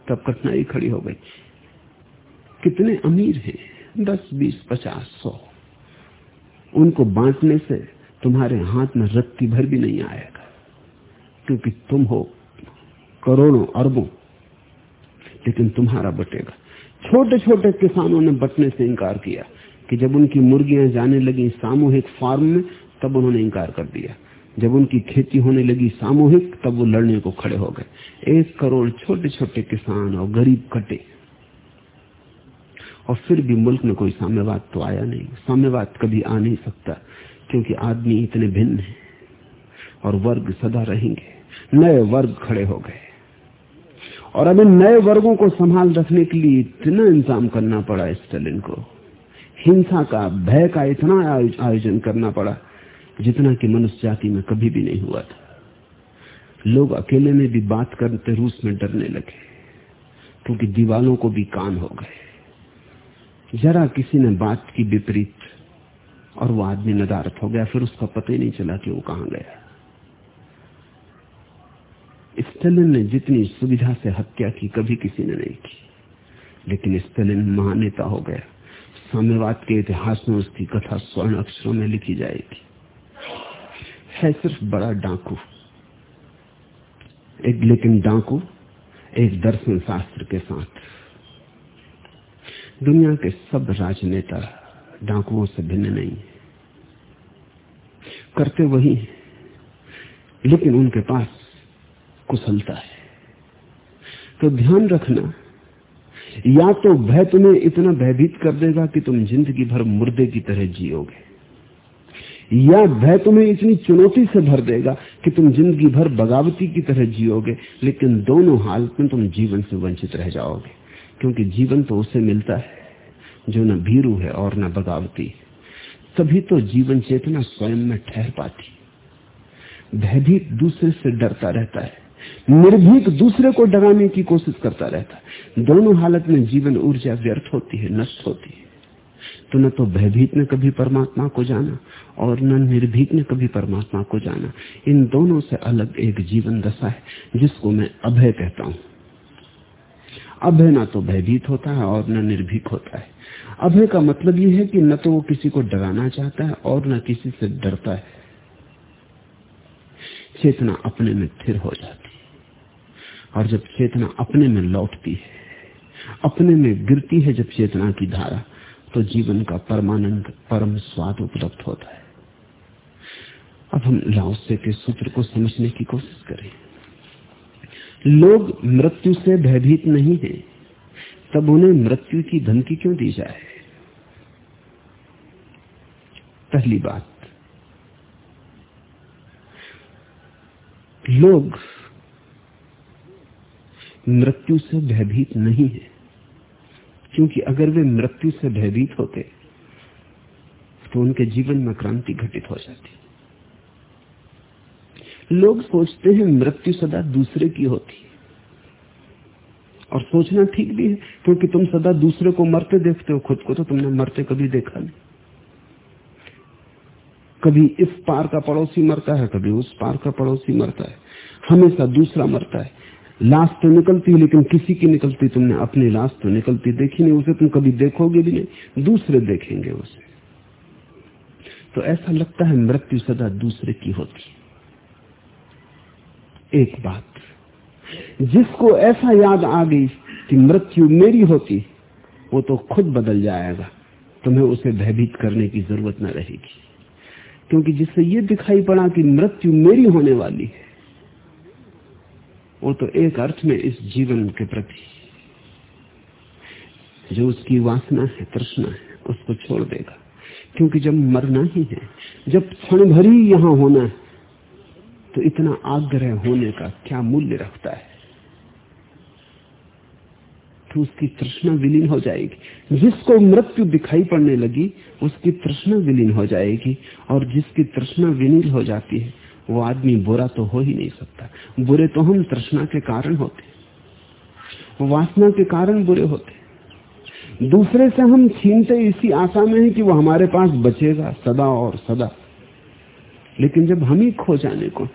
तब कठिनाई खड़ी हो गई। कितने अमीर हैं? दस, बीस, पचास, सौ। उनको बांटने से तुम्हारे हाथ में रत्ती भर भी नहीं आएगा, क्योंकि तुम हो करोड़ों अरबों, लेकिन तुम्हारा बटेगा। छोटे छोटे किसानों ने बटने से इंकार किया कि जब उनकी मुर्गियाँ जाने लगी सामूहिक फार्म में, तब उन्होंने इंकार कर दिया। जब उनकी खेती होने लगी सामूहिक, तब वो लड़ने को खड़े हो गए। एक करोड़ छोटे छोटे किसान और गरीब कटे। और फिर भी मुल्क में कोई साम्यवाद तो आया नहीं। साम्यवाद कभी आ नहीं सकता। क्योंकि आदमी इतने भिन्न है और वर्ग सदा रहेंगे। नए वर्ग खड़े हो गए। और अब इन नए वर्गों को संभाल रखने के लिए इतना इंतज़ाम करना पड़ा स्टेलिन को। हिंसा का, भय का इतना आयोजन करना पड़ा, जितना कि मनुष्य जाति में कभी भी नहीं हुआ था। लोग अकेले में भी बात करते रूस में डरने लगे, क्योंकि दीवालों को भी कान हो गए। जरा किसी ने बात की विपरीत और वो आदमी नदारत हो गया, फिर उसका पता ही नहीं चला कि वो कहाँ गया। स्टेलिन ने जितनी सुविधा से हत्या की, कभी किसी ने नहीं की। लेकिन स्टेलिन महानेता हो गया। साम्यवाद के इतिहास में उसकी कथा स्वर्ण अक्षरों में लिखी जाएगी। है सिर्फ़ बड़ा डाकू। एक लेकिन डाकू, एक दर्शन शास्त्र के साथ। दुनिया के सब राजनेता डाकुओं से भिन्न नहीं है। करते वही है, लेकिन उनके पास कुशलता है। तो ध्यान रखना, या तो भय तुम्हें इतना भयभीत कर देगा कि तुम ज़िंदगी भर मुर्दे की तरह जियोगे, या भय तुम्हें इतनी चुनौती से भर देगा कि तुम ज़िंदगी भर बगावती की तरह जियोगे, लेकिन दोनों हालत में तुम जीवन से वंचित रह जाओगे, क्योंकि जीवन तो उसे मिलता है, जो न भीरू है और न बगावती तभी तो जीवन चेतना स्वयं में ठहर पाती। भयभीत दूसरे से डरता रहता है। निर्भीक दूसरे को डराने की कोशिश करता रहता है। दोनों हालत में जीवन ऊर्जा व्यर्थ होती है, नष्ट होती है। तो न तो भयभीत ने कभी परमात्मा को जाना और न निर्भीक ने कभी परमात्मा को जाना। इन दोनों से अलग एक जीवन दशा है, जिसको मैं अभय कहता हूँ। अभय ना तो भयभीत होता है और न निर्भीक होता है। अभय का मतलब यह है कि न तो वो किसी को डराना चाहता है और न किसी से डरता है। चेतना अपने में स्थिर हो जाती है और जब चेतना अपने में लौटती है, अपने में गिरती है जब चेतना की धारा तो जीवन का परमानंद, परम स्वाद उपलब्ध होता है। अब हम लाओसे के सूत्र को समझने की कोशिश करें। लोग मृत्यु से भयभीत नहीं है, तब उन्हें मृत्यु की धमकी क्यों दी जाए? पहली बात, लोग मृत्यु से भयभीत नहीं है, क्योंकि अगर वे मृत्यु से भयभीत होते तो उनके जीवन में क्रांति घटित हो जाती। लोग सोचते हैं मृत्यु सदा दूसरे की होती है। और सोचना ठीक भी है, क्योंकि तुम सदा दूसरे को मरते देखते हो, खुद को तो तुमने मरते कभी देखा नहीं। कभी इस पार का पड़ोसी मरता है, कभी उस पार का पड़ोसी मरता है। हमेशा दूसरा मरता है। लाश तो निकलती है, लेकिन किसी की निकलती तुमने अपनी लाश तो निकलती देखी नहीं, उसे तुम कभी देखोगे भी नहीं, दूसरे देखेंगे उसे। तो ऐसा लगता है मृत्यु सदा दूसरे की होती एक बात। जिसको ऐसा याद आ गई कि मृत्यु मेरी होती, वो तो खुद बदल जाएगा। तुम्हें उसे भयभीत करने की ज़रूरत न रहेगी। क्योंकि जिससे ये दिखाई पड़ा कि मृत्यु मेरी होने वाली है, वो तो एक अर्थ में इस जीवन के प्रति जो उसकी वासना है, तृष्णा है, उसको छोड़ देगा। क्योंकि जब मरना ही है, जब क्षण भर ही यहाँ होना है तो इतना आग्रह होने का क्या मूल्य रखता है? तो उसकी तृष्णा विलीन हो जाएगी। जिसको मृत्यु दिखाई पड़ने लगी, उसकी तृष्णा विलीन हो जाएगी और जिसकी तृष्णा विलीन हो जाती है, वो आदमी बुरा तो हो ही नहीं सकता। बुरे तो हम तृष्णा के कारण होते वासना के कारण बुरे होते दूसरे से हम छीनते इसी आशा में है कि वो हमारे पास बचेगा, सदा और सदा। लेकिन जब हम ही खो जाने को,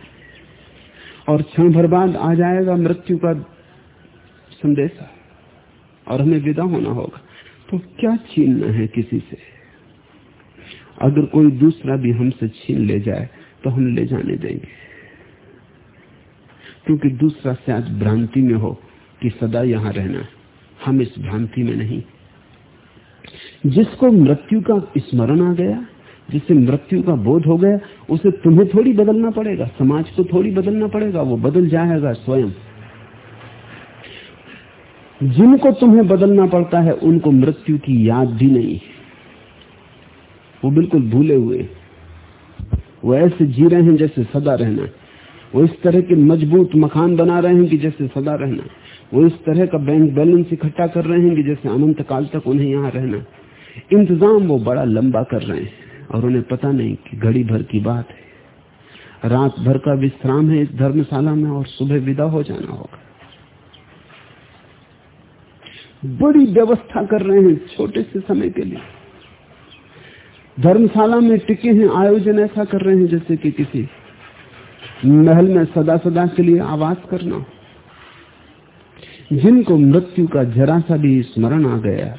और क्षण भर बाद आ जाएगा मृत्यु का संदेशा, और हमें विदा होना होगा तो क्या छीनना है किसी से? अगर कोई दूसरा भी हमसे छीन ले जाए तो हम ले जाने देंगे। क्योंकि दूसरा शायद भ्रांति में हो कि सदा यहाँ रहना हम इस भ्रांति में नहीं। जिसको मृत्यु का स्मरण आ गया जिसे मृत्यु का बोध हो गया, उसे तुम्हें थोड़ी बदलना पड़ेगा, समाज को थोड़ी बदलना पड़ेगा, वो बदल जाएगा स्वयं। जिनको तुम्हें बदलना पड़ता है, उनको मृत्यु की याद भी नहीं। वो बिल्कुल भूले हुए। वो ऐसे जी रहे हैं जैसे सदा रहना वो इस तरह के मज़बूत मकान बना रहे हैं कि जैसे सदा रहना वो इस तरह का बैंक बैलेंस इकट्ठा कर रहे हैं कि जैसे अनंत काल तक उन्हें यहाँ रहना इंतज़ाम वो बड़ा लंबा कर रहे हैं। और उन्हें पता नहीं कि घड़ी भर की बात है। रात भर का विश्राम है इस धर्मशाला में और सुबह विदा हो जाना होगा। बड़ी व्यवस्था कर रहे हैं छोटे से समय के लिए। धर्मशाला में टिके हैं, आयोजन ऐसा कर रहे हैं जैसे कि किसी महल में सदा सदा के लिए आवास करना जिनको मृत्यु का जरा सा भी स्मरण आ गया,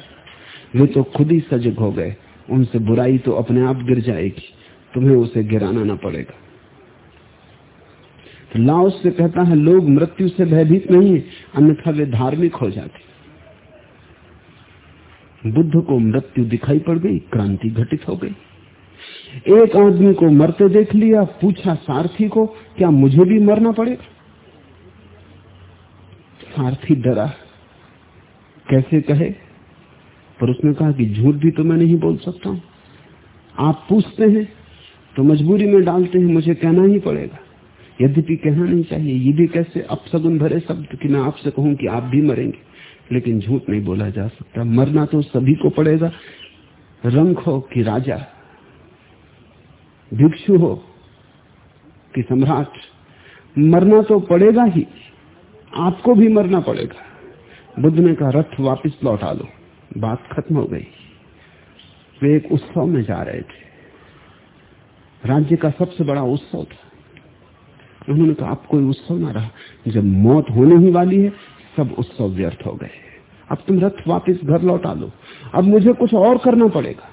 वे तो खुद ही सजग हो गए। उनसे बुराई तो अपने आप गिर जाएगी। तुम्हें उसे गिराना ना पड़ेगा। तो लाओस से कहता है, लोग मृत्यु से भयभीत नहीं है, अन्यथा वे धार्मिक हो जाते बुद्ध को मृत्यु दिखाई पड़ गई, क्रांति घटित हो गई। एक आदमी को मरते देख लिया, पूछा सारथी को, क्या मुझे भी मरना पड़ेगा? सारथी डरा। कैसे कहे? पर उसने कहा कि झूठ भी तो मैं नहीं बोल सकता हूँ। आप पूछते हैं तो मजबूरी में डालते हैं, मुझे कहना ही पड़ेगा। यद्यपि कहना नहीं चाहिए, ये भी कैसे अपसगुन भरे शब्द कि मैं आपसे कहूँ कि आप भी मरेंगे। लेकिन झूठ नहीं बोला जा सकता। मरना तो सभी को पड़ेगा। रंग हो कि राजा, भिक्षु हो कि सम्राट, मरना तो पड़ेगा ही। आपको भी मरना पड़ेगा। बुद्ध ने कहा, रथ वापस लौटा लो। बात खत्म हो गई। वे एक उत्सव में जा रहे थे। राज्य का सबसे बड़ा उत्सव था। उन्होंने कहा, अब कोई उत्सव ना रहा। जब मौत होने ही वाली है, सब उत्सव व्यर्थ हो गए। अब तुम रथ वापस घर लौटा लो। अब मुझे कुछ और करना पड़ेगा।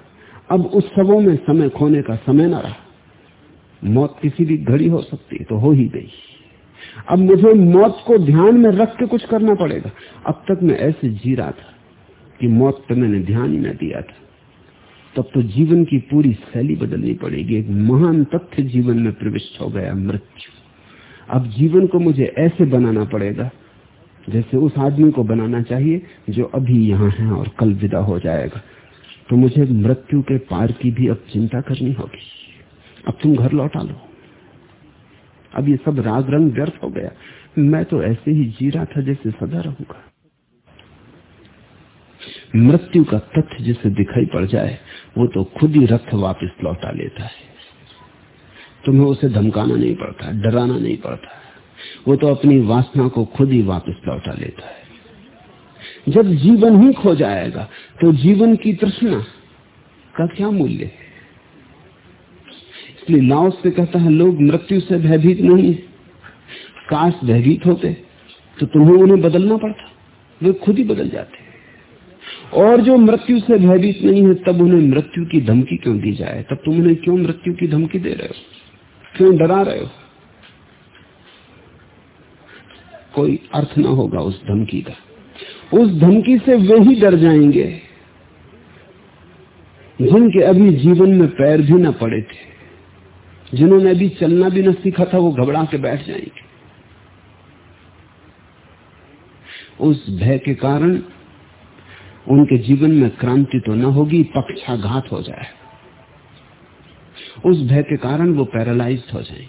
अब उत्सवों में समय खोने का समय ना रहा। मौत किसी भी घड़ी हो सकती है तो हो ही गई। अब मुझे मौत को ध्यान में रख के कुछ करना पड़ेगा। अब तक मैं ऐसे जी रहा था। कि मौत पर मैंने ध्यान ही न दिया था। तब तो जीवन की पूरी शैली बदलनी पड़ेगी। एक महान तथ्य जीवन में प्रविष्ट हो गया मृत्यु। अब जीवन को मुझे ऐसे बनाना पड़ेगा जैसे उस आदमी को बनाना चाहिए जो अभी यहाँ है और कल विदा हो जाएगा। तो मुझे मृत्यु के पार की भी अब चिंता करनी होगी। अब तुम घर लौटा लो। अब ये सब राग रंग व्यर्थ हो गया। मैं तो ऐसे ही जी रहा था जैसे सदा रहूँगा। मृत्यु का तथ्य जिसे दिखाई पड़ जाए, वो तो खुद ही रथ वापस लौटा लेता है। तुम्हें उसे धमकाना नहीं पड़ता, डराना नहीं पड़ता। वो तो अपनी वासना को खुद ही वापस लौटा लेता है। जब जीवन ही खो जाएगा तो जीवन की तृष्णा का क्या मूल्य है? इसलिए लाओ से कहता है, लोग मृत्यु से भयभीत नहीं काश भयभीत होते तो तुम्हें उन्हें बदलना पड़ता। वे खुद ही बदल जाते। और जो मृत्यु से भयभीत नहीं है, तब उन्हें मृत्यु की धमकी क्यों दी जाए? तब तुम उन्हें क्यों मृत्यु की धमकी दे रहे हो? क्यों डरा रहे हो? कोई अर्थ ना होगा उस धमकी का। उस धमकी से वे ही डर जाएँगे जिनके अभी जीवन में पैर भी ना पड़े थे। जिन्होंने अभी चलना भी ना सीखा था, वो घबरा के बैठ जाएँगे। उस भय के कारण उनके जीवन में क्रांति तो न होगी, पक्षाघात हो जाए। उस भय के कारण वो पैरालाइज हो जाएँगे।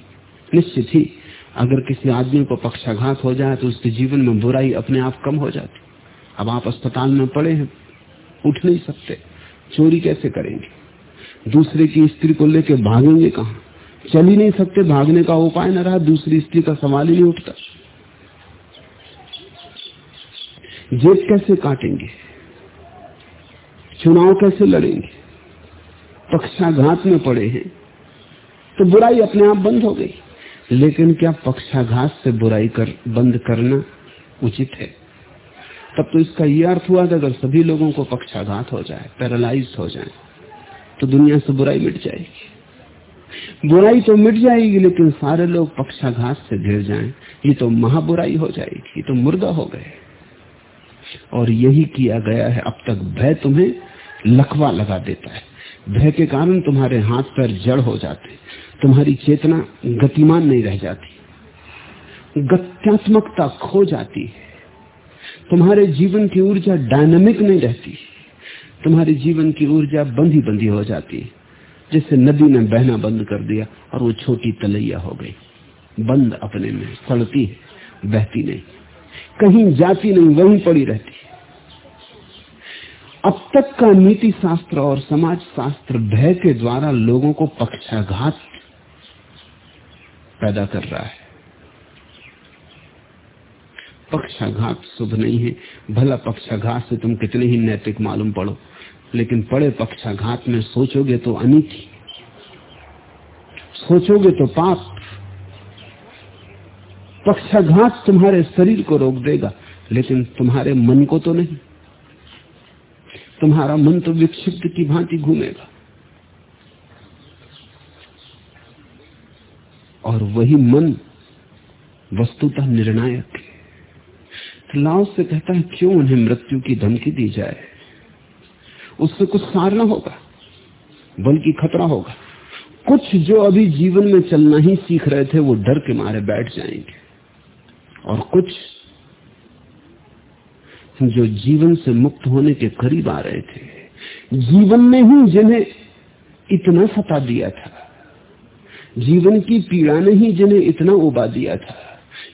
निश्चित ही, अगर किसी आदमी को पक्षाघात हो जाए तो उसके जीवन में बुराई अपने आप कम हो जाती। अब आप अस्पताल में पड़े हैं, उठ नहीं सकते। चोरी कैसे करेंगे? दूसरे की स्त्री को लेके भागेंगे कहा? चल ही नहीं सकते, भागने का उपाय न रहा, दूसरी स्त्री का सवाल ही नहीं उठता। जेब कैसे काटेंगे? चुनाव कैसे लड़ेंगे? पक्षाघात में पड़े हैं तो बुराई अपने आप बंद हो गई। लेकिन क्या पक्षाघात से बुराई कर, बंद करना उचित है? तब तो इसका यह अर्थ हुआ कि अगर सभी लोगों को पक्षाघात हो जाए, पैरालाइज हो जाए तो दुनिया से बुराई मिट जाएगी। बुराई तो मिट जाएगी, लेकिन सारे लोग पक्षाघात से घिर जाएँ। ये तो महाबुराई हो जाएगी, ये तो मुर्दा हो गए। और यही किया गया है। अब तक भय तुम्हें लखवा लगा देता है। भय के कारण तुम्हारे हाथ पैर जड़ हो जाते। तुम्हारी चेतना गतिमान नहीं रह जाती। गत्यात्मकता खो जाती है। तुम्हारे जीवन की ऊर्जा डायनामिक नहीं रहती। तुम्हारे जीवन की ऊर्जा बंधी बंधी हो जाती है, जिससे नदी ने बहना बंद कर दिया और वो छोटी तलैया हो गई। बंद अपने में, सड़ती बहती नहीं। कहीं जाती नहीं, वहीं पड़ी रहती अब तक का नीति शास्त्र और समाज शास्त्र भय के द्वारा लोगों को पक्षाघात पैदा कर रहा है। पक्षाघात शुभ नहीं है। भला पक्षाघात से तुम कितने ही नैतिक मालूम पड़ो, लेकिन पड़े पक्षाघात में सोचोगे तो अनिति, सोचोगे तो पाप पक्षाघात तुम्हारे शरीर को रोक देगा, लेकिन तुम्हारे मन को तो नहीं। तुम्हारा मन तो विक्षिप्त की भांति घूमेगा। और वही मन वस्तुतः निर्णायक है। लाओ से कहता है, क्यों उन्हें मृत्यु की धमकी दी जाए? उससे कुछ सार ना होगा, बल्कि खतरा होगा। कुछ जो अभी जीवन में चलना ही सीख रहे थे, वो डर के मारे बैठ जाएँगे। और कुछ जो जीवन से मुक्त होने के करीब आ रहे थे। जीवन में ही जिन्हें इतना सता दिया था, जीवन की पीड़ा ने ही जिन्हें इतना उबा दिया था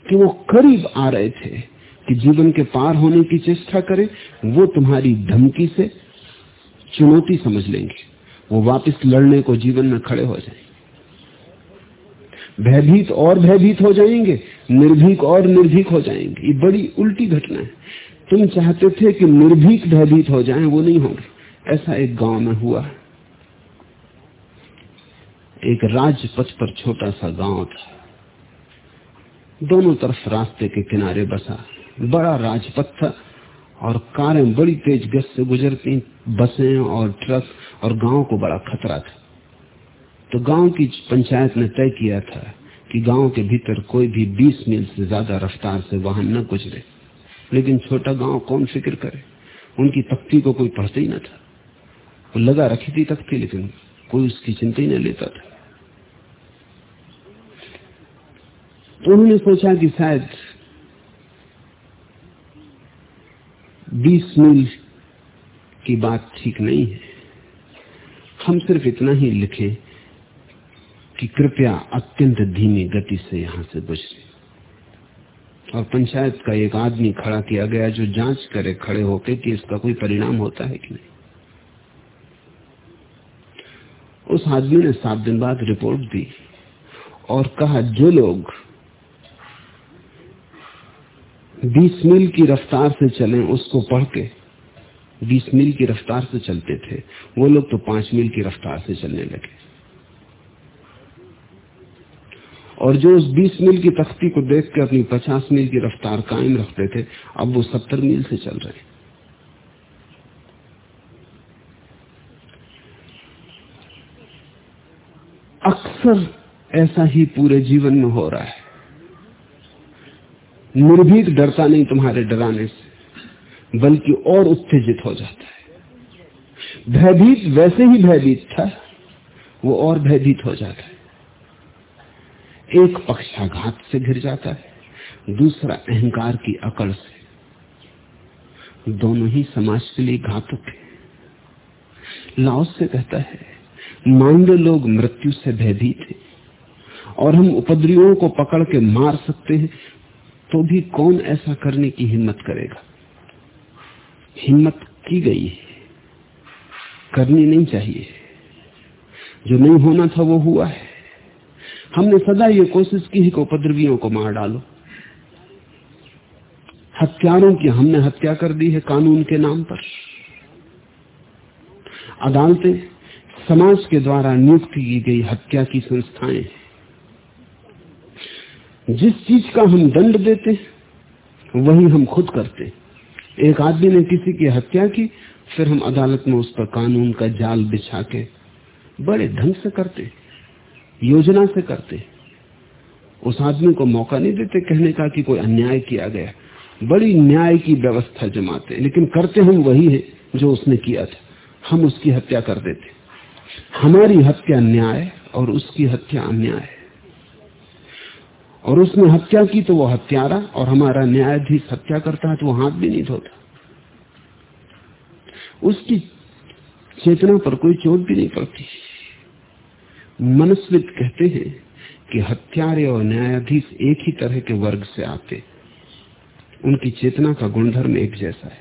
कि वो करीब आ रहे थे कि जीवन के पार होने की चेष्टा करें, वो तुम्हारी धमकी से चुनौती समझ लेंगे। वो वापस लड़ने को जीवन में खड़े हो जाएँगे। भयभीत और भयभीत हो जाएँगे, निर्भीक और निर्भीक हो जाएँगे। ये बड़ी उल्टी घटना है। तुम चाहते थे कि निर्भीक भयभीत हो जाएँ, वो नहीं होंगे। ऐसा एक गाँव में हुआ। एक राजपथ पर छोटा सा गाँव था। दोनों तरफ़ रास्ते के किनारे बसा। बड़ा राजपथ था और कारें बड़ी तेज गति से गुजरती। बसें और ट्रक और गाँव को बड़ा खतरा था। तो गाँव की पंचायत ने तय किया था कि गाँव के भीतर कोई भी 20 मील से ज़्यादा रफ्तार से वाहन न गुजरे। लेकिन छोटा गाँव कौन फ़िक्र करे? उनकी तख्ती को कोई पढ़ते ही न था। वो लगा रखी थी तख्ती, लेकिन कोई उसकी चिंता ही न लेता था। तो उन्होंने सोचा कि शायद बीस मील की बात ठीक नहीं है। हम सिर्फ़ इतना ही लिखें कि कृपया अत्यंत धीमी गति से यहाँ से गुजरे और पंचायत का एक आदमी खड़ा किया गया जो जाँच करे खड़े होके कि इसका कोई परिणाम होता है कि नहीं। उस आदमी ने सात दिन बाद रिपोर्ट दी और कहा, जो लोग 20 मील की रफ्तार से चले, उसको पढ़ के 20 मील की रफ्तार से चलते थे। वो लोग तो पाँच मील की रफ्तार से चलने लगे। और जो उस 20 मील की तख्ती को देख के अपनी 50 मील की रफ्तार कायम रखते थे, अब वो 70 मील से चल रहे अक्सर ऐसा ही पूरे जीवन में हो रहा है। निर्भीक डरता नहीं तुम्हारे डराने से, बल्कि और उत्तेजित हो जाता है। भयभीत वैसे ही भयभीत था, वो और भयभीत हो जाता है। एक पक्षाघात से घिर जाता है, दूसरा अहंकार की अकड़ से। दोनों ही समाज के लिए घातक है। लाओस से कहता है मान लोग मृत्यु से भयभीत है, और हम उपद्रवियों को पकड़ के मार सकते हैं तो भी कौन ऐसा करने की हिम्मत करेगा? हिम्मत की गई है। करनी नहीं चाहिए। जो नहीं होना था वो हुआ है। हमने सदा ये कोशिश की है कि उपद्रवियों को मार डालो। हत्यारों की हमने हत्या कर दी है कानून के नाम पर। अदालतें, समाज के द्वारा नियुक्त की गई हत्या की संस्थाएँ जिस चीज़ का हम दंड देते, वही हम खुद करते। एक आदमी ने किसी की हत्या की, फिर हम अदालत में उस पर कानून का जाल बिछा के बड़े ढंग से करते। योजना से करते। उस आदमी को मौका नहीं देते कहने का कि कोई अन्याय किया गया। बड़ी न्याय की व्यवस्था जमाते। लेकिन करते हम वही है जो उसने किया था। हम उसकी हत्या कर देते। हमारी हत्या न्याय और उसकी हत्या अन्याय। और उसने हत्या की तो वो हत्यारा और हमारा न्यायाधीश हत्या करता है तो वो हाथ भी नहीं धोता। उसकी चेतना पर कोई चोट भी नहीं पड़ती। मनस्वित कहते हैं कि हत्यारे और न्यायाधीश एक ही तरह के वर्ग से आते उनकी चेतना का गुणधर्म एक जैसा है।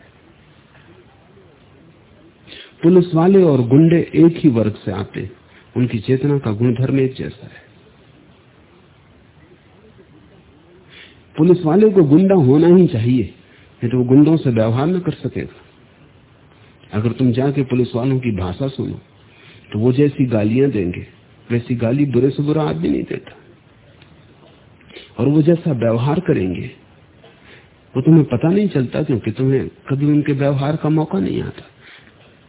पुलिस वाले और गुंडे एक ही वर्ग से आते उनकी चेतना का गुणधर्म एक जैसा है। पुलिस वाले को गुंडा होना ही चाहिए, नहीं तो वो गुंडों से व्यवहार न कर सकेगा। अगर तुम जाके पुलिस वालों की भाषा सुनो तो वो जैसी गालियाँ देंगे। वैसी गाली बुरे से बुरा आदमी नहीं देता। और वो जैसा व्यवहार करेंगे, वो तुम्हें पता नहीं चलता क्योंकि तुम्हें कभी उनके व्यवहार का मौका नहीं आता।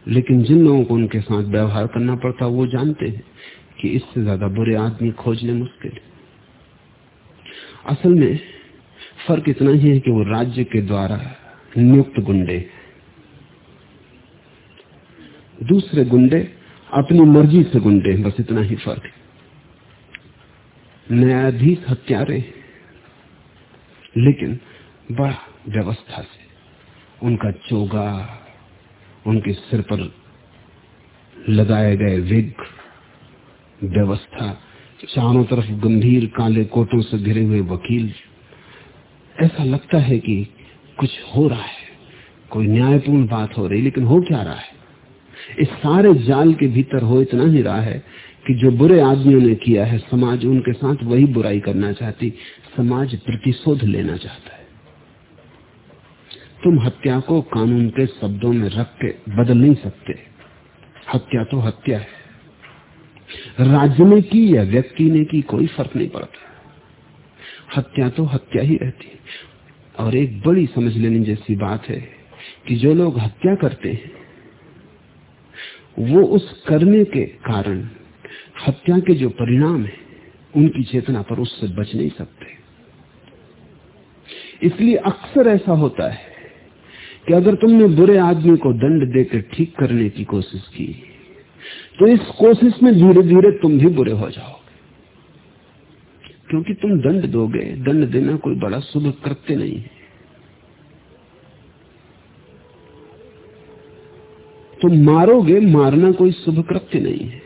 लेकिन जिन लोगों को उनके साथ व्यवहार करना पड़ता, वो जानते हैं कि इससे ज़्यादा बुरे आदमी खोजने मुश्किल है। असल में फ़र्क इतना ही है कि वो राज्य के द्वारा नियुक्त गुंडे दूसरे गुंडे अपनी मर्ज़ी से गुंडे बस इतना ही फ़र्क है। न्यायाधीश हत्यारे लेकिन बड़ा व्यवस्था से उनका चोगा, उनके सिर पर लगाए गए विग व्यवस्था, चारों तरफ़ गंभीर काले कोटों से घिरे हुए वकील, ऐसा लगता है कि कुछ हो रहा है, कोई न्यायपूर्ण बात हो रही, लेकिन हो क्या रहा है? इस सारे जाल के भीतर हो इतना ही रहा है कि जो बुरे आदमियों ने किया है, समाज उनके साथ वही बुराई करना चाहती, समाज प्रतिशोध लेना चाहता है। तुम हत्या को कानून के शब्दों में रख के बदल नहीं सकते। हत्या तो हत्या है। राज्य ने की या व्यक्ति ने की कोई फ़र्क नहीं पड़ता। हत्या तो हत्या ही रहती है। और एक बड़ी समझ लेने जैसी बात है कि जो लोग हत्या करते हैं वो उस करने के कारण, हत्या के जो परिणाम है, उनकी चेतना पर उससे बच नहीं सकते। इसलिए अक्सर ऐसा होता है कि अगर तुमने बुरे आदमी को दंड देकर ठीक करने की कोशिश की तो इस कोशिश में धीरे धीरे तुम भी बुरे हो जाओगे। क्योंकि तुम दंड दोगे, दंड देना कोई बड़ा शुभ कृत्य नहीं है। तुम मारोगे, मारना कोई शुभ कृत्य नहीं है।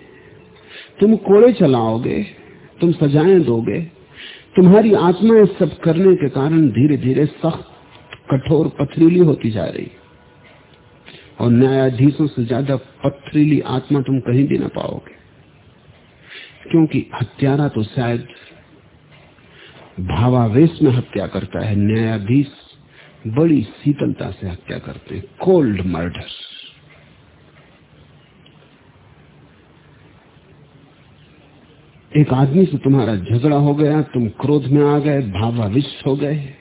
तुम कोड़े चलाओगे, तुम सजाएँ दोगे। तुम्हारी आत्मा इस सब करने के कारण धीरे धीरे सख्त, कठोर पथरीली होती जा रही। और न्यायाधीशों से ज़्यादा पथरीली आत्मा तुम कहीं भी ना पाओगे। क्योंकि हत्यारा तो शायद भावावेश में हत्या करता है। न्यायाधीश बड़ी शीतलता से हत्या करते हैं। Cold murder. एक आदमी से तुम्हारा झगड़ा हो गया, तुम क्रोध में आ गए, भावाविष्ट हो गए,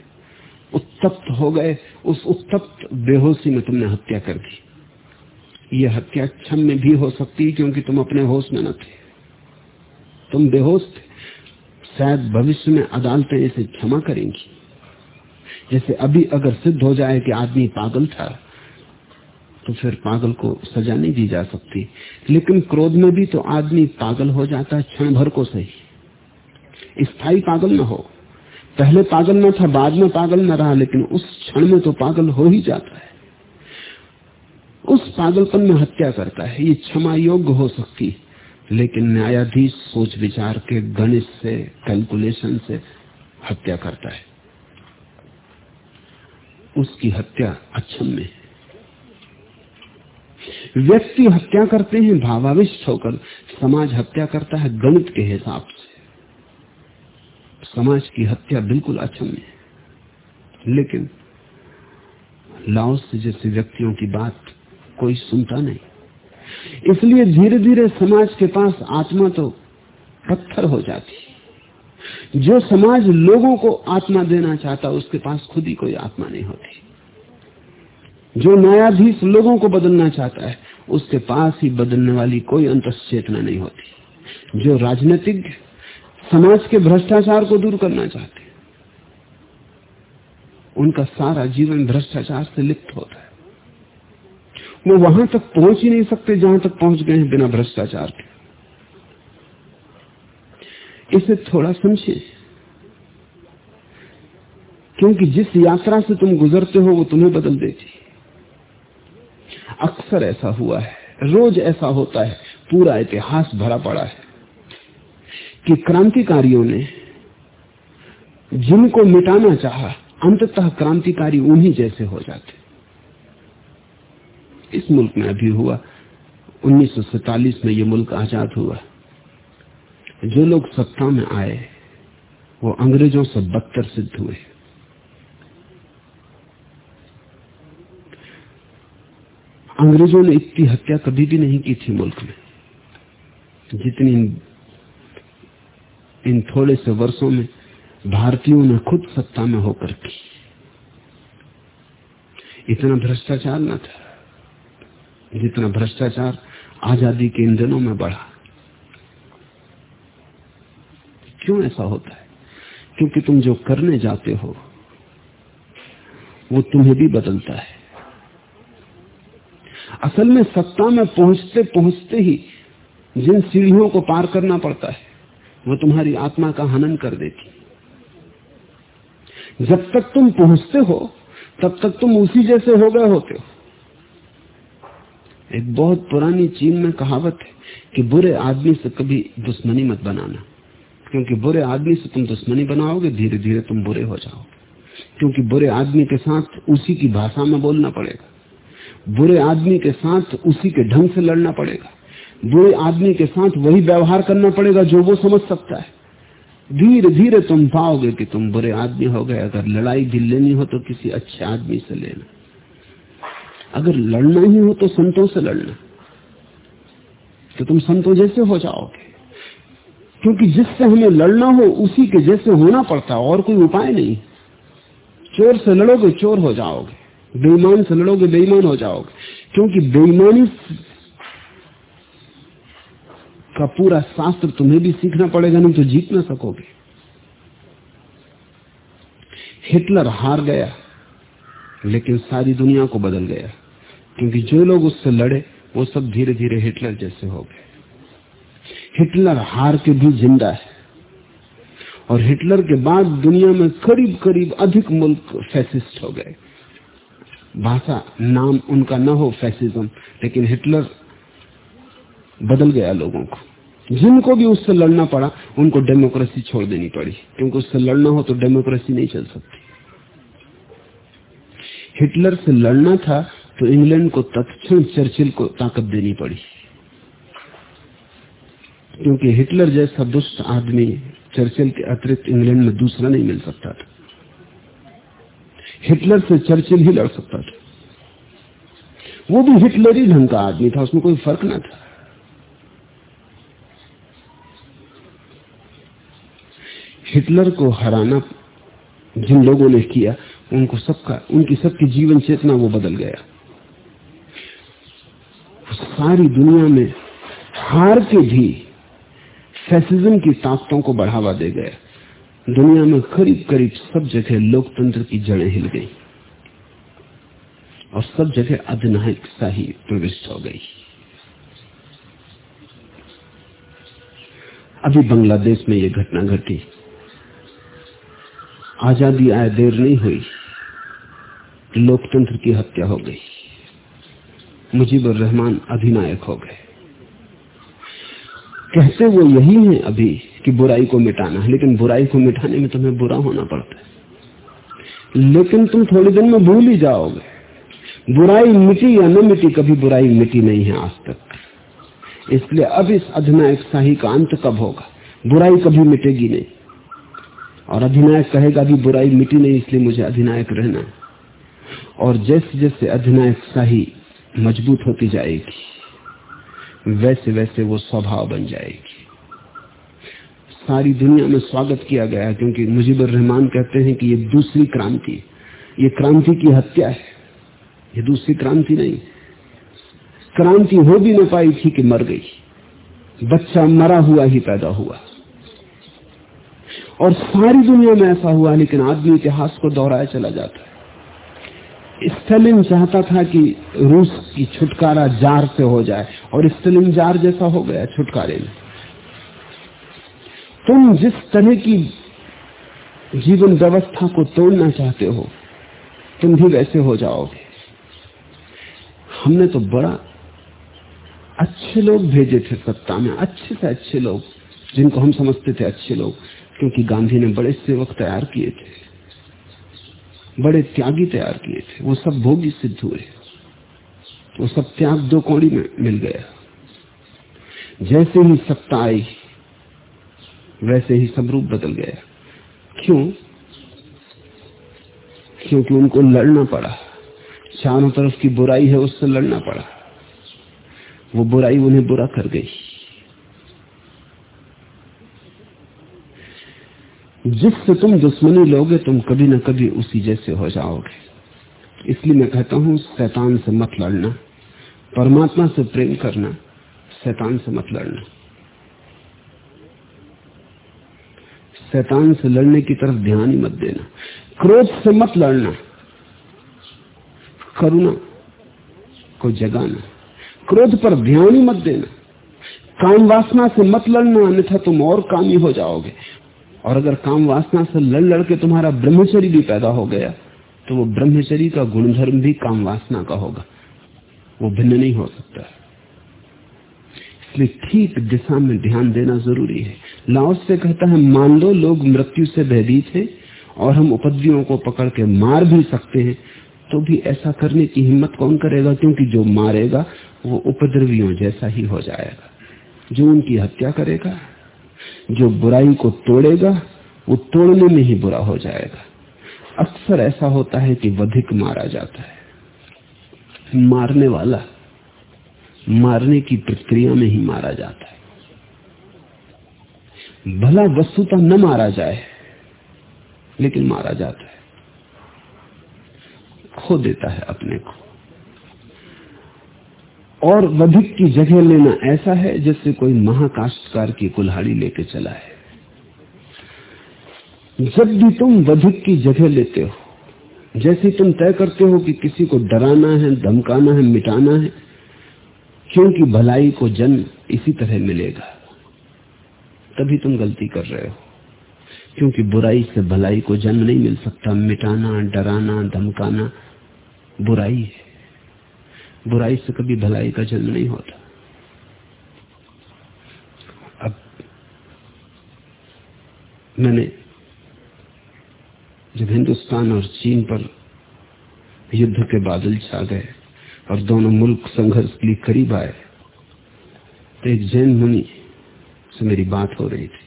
उत्तप्त हो गए, उस उत्तप्त बेहोशी में तुमने हत्या कर दी। यह हत्या क्षम में भी हो सकती है क्योंकि तुम अपने होश में न थे। तुम बेहोश थे। शायद भविष्य में अदालतें इसे क्षमा करेंगी। जैसे अभी अगर सिद्ध हो जाए कि आदमी पागल था तो फिर पागल को सजा नहीं दी जा सकती। लेकिन क्रोध में भी तो आदमी पागल हो जाता है, क्षण भर को सही। स्थायी पागल न हो। पहले पागल न था, बाद में पागल न रहा, लेकिन उस क्षण में तो पागल हो ही जाता है। उस पागलपन में हत्या करता है, ये क्षमा योग्य हो सकती लेकिन न्यायाधीश सोच विचार के गणित से, कैलकुलेशन से हत्या करता है। उसकी हत्या अक्षम में व्यक्ति हत्या करते हैं, भावाविष्ट होकर समाज हत्या करता है गणित के हिसाब से। समाज की हत्या बिल्कुल अक्षम है। लेकिन लाओस जैसे व्यक्तियों की बात कोई सुनता नहीं। इसलिए धीरे धीरे समाज के पास आत्मा तो पत्थर हो जाती जो समाज लोगों को आत्मा देना चाहता, उसके पास खुद ही कोई आत्मा नहीं होती। जो न्यायाधीश लोगों को बदलना चाहता है, उसके पास ही बदलने वाली कोई अंत चेतना नहीं होती। जो राजनीतिक समाज के भ्रष्टाचार को दूर करना चाहते उनका सारा जीवन भ्रष्टाचार से लिप्त होता है। वो वहाँ तक पहुँच ही नहीं सकते जहाँ तक पहुँच गए हैं बिना भ्रष्टाचार के। इसे थोड़ा समझे क्योंकि जिस यात्रा से तुम गुजरते हो, वो तुम्हें बदल देती अक्सर ऐसा हुआ है। रोज ऐसा होता है। पूरा इतिहास भरा पड़ा है कि क्रांतिकारियों ने जिनको मिटाना चाहा, अंततः क्रांतिकारी उन्हीं जैसे हो जाते। इस मुल्क में अभी हुआ। 1947 में ये मुल्क आज़ाद हुआ। जो लोग सत्ता में आए, वो अंग्रेज़ों से बदतर सिद्ध हुए। अंग्रेज़ों ने इतनी हत्या कभी भी नहीं की थी मुल्क में। जितनी इन थोड़े से वर्षों में भारतीयों ने खुद सत्ता में होकर की। इतना भ्रष्टाचार न था। जितना भ्रष्टाचार आज़ादी के इन दिनों में बढ़ा। क्यों ऐसा होता है? क्योंकि तुम जो करने जाते हो, वो तुम्हें भी बदलता है। असल में सत्ता में पहुँचते पहुँचते ही जिन सीढ़ियों को पार करना पड़ता है, वो तुम्हारी आत्मा का हनन कर देती। जब तक तुम पहुँचते हो, तब तक तुम उसी जैसे हो गए होते हो। एक बहुत पुरानी चीन में कहावत है कि बुरे आदमी से कभी दुश्मनी मत बनाना। क्योंकि बुरे आदमी से तुम दुश्मनी बनाओगे धीरे धीरे तुम बुरे हो जाओगे। क्योंकि बुरे आदमी के साथ उसी की भाषा में बोलना पड़ेगा। बुरे आदमी के साथ उसी के ढंग से लड़ना पड़ेगा। बुरे आदमी के साथ वही व्यवहार करना पड़ेगा जो वो समझ सकता है। धीरे धीरे तुम पाओगे कि तुम बुरे आदमी हो गए। अगर लड़ाई भी लेनी हो तो किसी अच्छे आदमी से लेना। अगर लड़ना ही हो तो संतों से लड़ना। तो तुम संतों जैसे हो जाओगे। क्योंकि जिससे हमें लड़ना हो, उसी के जैसे होना पड़ता है। और कोई उपाय नहीं। चोर से लड़ोगे, चोर हो जाओगे। बेईमान से लड़ोगे बेईमान हो जाओगे। क्योंकि बेईमानी का पूरा शास्त्र तुम्हें भी सीखना पड़ेगा, नहीं तो जीत ना सकोगे। हिटलर हार गया, लेकिन सारी दुनिया को बदल गया। क्योंकि जो लोग उससे लड़े, वो सब धीरे धीरे हिटलर जैसे हो गए। हिटलर हार के भी ज़िंदा है। और हिटलर के बाद दुनिया में करीब करीब अधिक मुल्क फैसिस्ट हो गए। भाषा, नाम उनका न हो फैसिज्म लेकिन हिटलर बदल गया लोगों को। जिनको भी उससे लड़ना पड़ा, उनको डेमोक्रेसी छोड़ देनी पड़ी। क्योंकि उससे लड़ना हो तो डेमोक्रेसी नहीं चल सकती। हिटलर से लड़ना था तो इंग्लैंड को तत्क्षण चर्चिल को ताकत देनी पड़ी। क्योंकि हिटलर जैसा दुष्ट आदमी चर्चिल के अतिरिक्त इंग्लैंड में दूसरा नहीं मिल सकता था। हिटलर से चर्चिल ही लड़ सकता था। वो भी हिटलर ही ढंग का आदमी था, उसमें कोई फ़र्क ना था। हिटलर को हराना जिन लोगों ने किया, उनको सबका, उनकी सबकी जीवन चेतना वो बदल गया। सारी दुनिया में हार के भी फैसिज्म की ताकतों को बढ़ावा दे गया। दुनिया में करीब करीब सब जगह लोकतंत्र की जड़ें हिल गई और सब जगह अधिनायक शाही प्रविष्ट हो गई। अभी बांग्लादेश में यह घटना घटी। आज़ादी आए देर नहीं हुई। लोकतंत्र की हत्या हो गई। मुजीबुर रहमान अधिनायक हो गए। कहते वो यही है अभी कि बुराई को मिटाना है, लेकिन बुराई को मिटाने में तुम्हें बुरा होना पड़ता है। लेकिन तुम थोड़ी दिन में भूल ही जाओगे। बुराई मिटी या न मिटी, कभी बुराई मिटी नहीं है आज तक। इसलिए अब इस अधिनायक शाही का अंत कब होगा? बुराई कभी मिटेगी नहीं। और अधिनायक कहेगा भी बुराई मिटी नहीं, इसलिए मुझे अधिनायक रहना है। और जैसे जैसे अधिनायक शाही मज़बूत होती जाएगी वैसे वैसे वो स्वभाव बन जाएगी। सारी दुनिया में स्वागत किया गया क्योंकि मुजीबर रहमान कहते हैं कि ये दूसरी क्रांति, ये क्रांति की हत्या है। ये दूसरी क्रांति नहीं। क्रांति हो भी न पाई थी कि मर गई। बच्चा मरा हुआ ही पैदा हुआ। और सारी दुनिया में ऐसा हुआ, लेकिन आदमी इतिहास को दोहराया चला जाता है। स्टेलिन चाहता था कि रूस की छुटकारा जार से हो जाए, और स्टेलिन जार जैसा हो गया छुटकारे में। तुम जिस तरह की जीवन व्यवस्था को तोड़ना चाहते हो, तुम भी वैसे हो जाओगे। हमने तो बड़ा अच्छे लोग भेजे थे सत्ता में, अच्छे से अच्छे लोग, जिनको हम समझते थे अच्छे लोग, क्योंकि गांधी ने बड़े सेवक तैयार किए थे, बड़े त्यागी तैयार किए थे। वो सब भोगी सिद्ध हुए। वो सब त्याग दो कौड़ी में मिल गया। जैसे ही सत्ता आई वैसे ही सब रूप बदल गया क्यों? क्योंकि उनको लड़ना पड़ा। चारों तरफ़ की बुराई है, उससे लड़ना पड़ा। वो बुराई उन्हें बुरा कर गई। जिससे तुम दुश्मनी लोगे, तुम कभी ना कभी उसी जैसे हो जाओगे। इसलिए मैं कहता हूँ, शैतान से मत लड़ना। परमात्मा से प्रेम करना, शैतान से मत लड़ना। शैतान से लड़ने की तरफ़ ध्यान ही मत देना। क्रोध से मत लड़ना। करुणा को जगाना। क्रोध पर ध्यान ही मत देना। काम वासना से मत लड़ना, अन्यथा तुम और कामी हो जाओगे। और अगर काम वासना से लड़ लड़ के तुम्हारा ब्रह्मचरी भी पैदा हो गया तो वो ब्रह्मचरी का गुणधर्म भी काम वासना का होगा। वो भिन्न नहीं हो सकता। इसलिए ठीक दिशा में ध्यान देना ज़रूरी है। लाओस से कहता है, मान लो लोग मृत्यु से भयभीत है और हम उपद्रवियों को पकड़ के मार भी सकते हैं तो भी ऐसा करने की हिम्मत कौन करेगा? क्योंकि जो मारेगा, वो उपद्रवियों जैसा ही हो जाएगा। जो उनकी हत्या करेगा, जो बुराई को तोड़ेगा, वो तोड़ने में ही बुरा हो जाएगा। अक्सर ऐसा होता है कि वधिक मारा जाता है। मारने वाला मारने की प्रक्रिया में ही मारा जाता है। भला वस्तुता न मारा जाए, लेकिन मारा जाता है। खो देता है अपने को। और वधिक की जगह लेना ऐसा है जैसे कोई महाकाष्टकार की कुल्हाड़ी लेके चला है। जब भी तुम वधिक की जगह लेते हो, जैसे तुम तय करते हो कि किसी को डराना है, धमकाना है, मिटाना है क्योंकि भलाई को जन्म इसी तरह मिलेगा। तभी तुम गलती कर रहे हो। क्योंकि बुराई से भलाई को जन्म नहीं मिल सकता। मिटाना, डराना, धमकाना बुराई है। बुराई से कभी भलाई का जन्म नहीं होता। अब मैंने जब हिंदुस्तान और चीन पर युद्ध के बादल छा गए और दोनों मुल्क संघर्ष के लिए करीब आए। तो एक जैन मुनि से मेरी बात हो रही थी।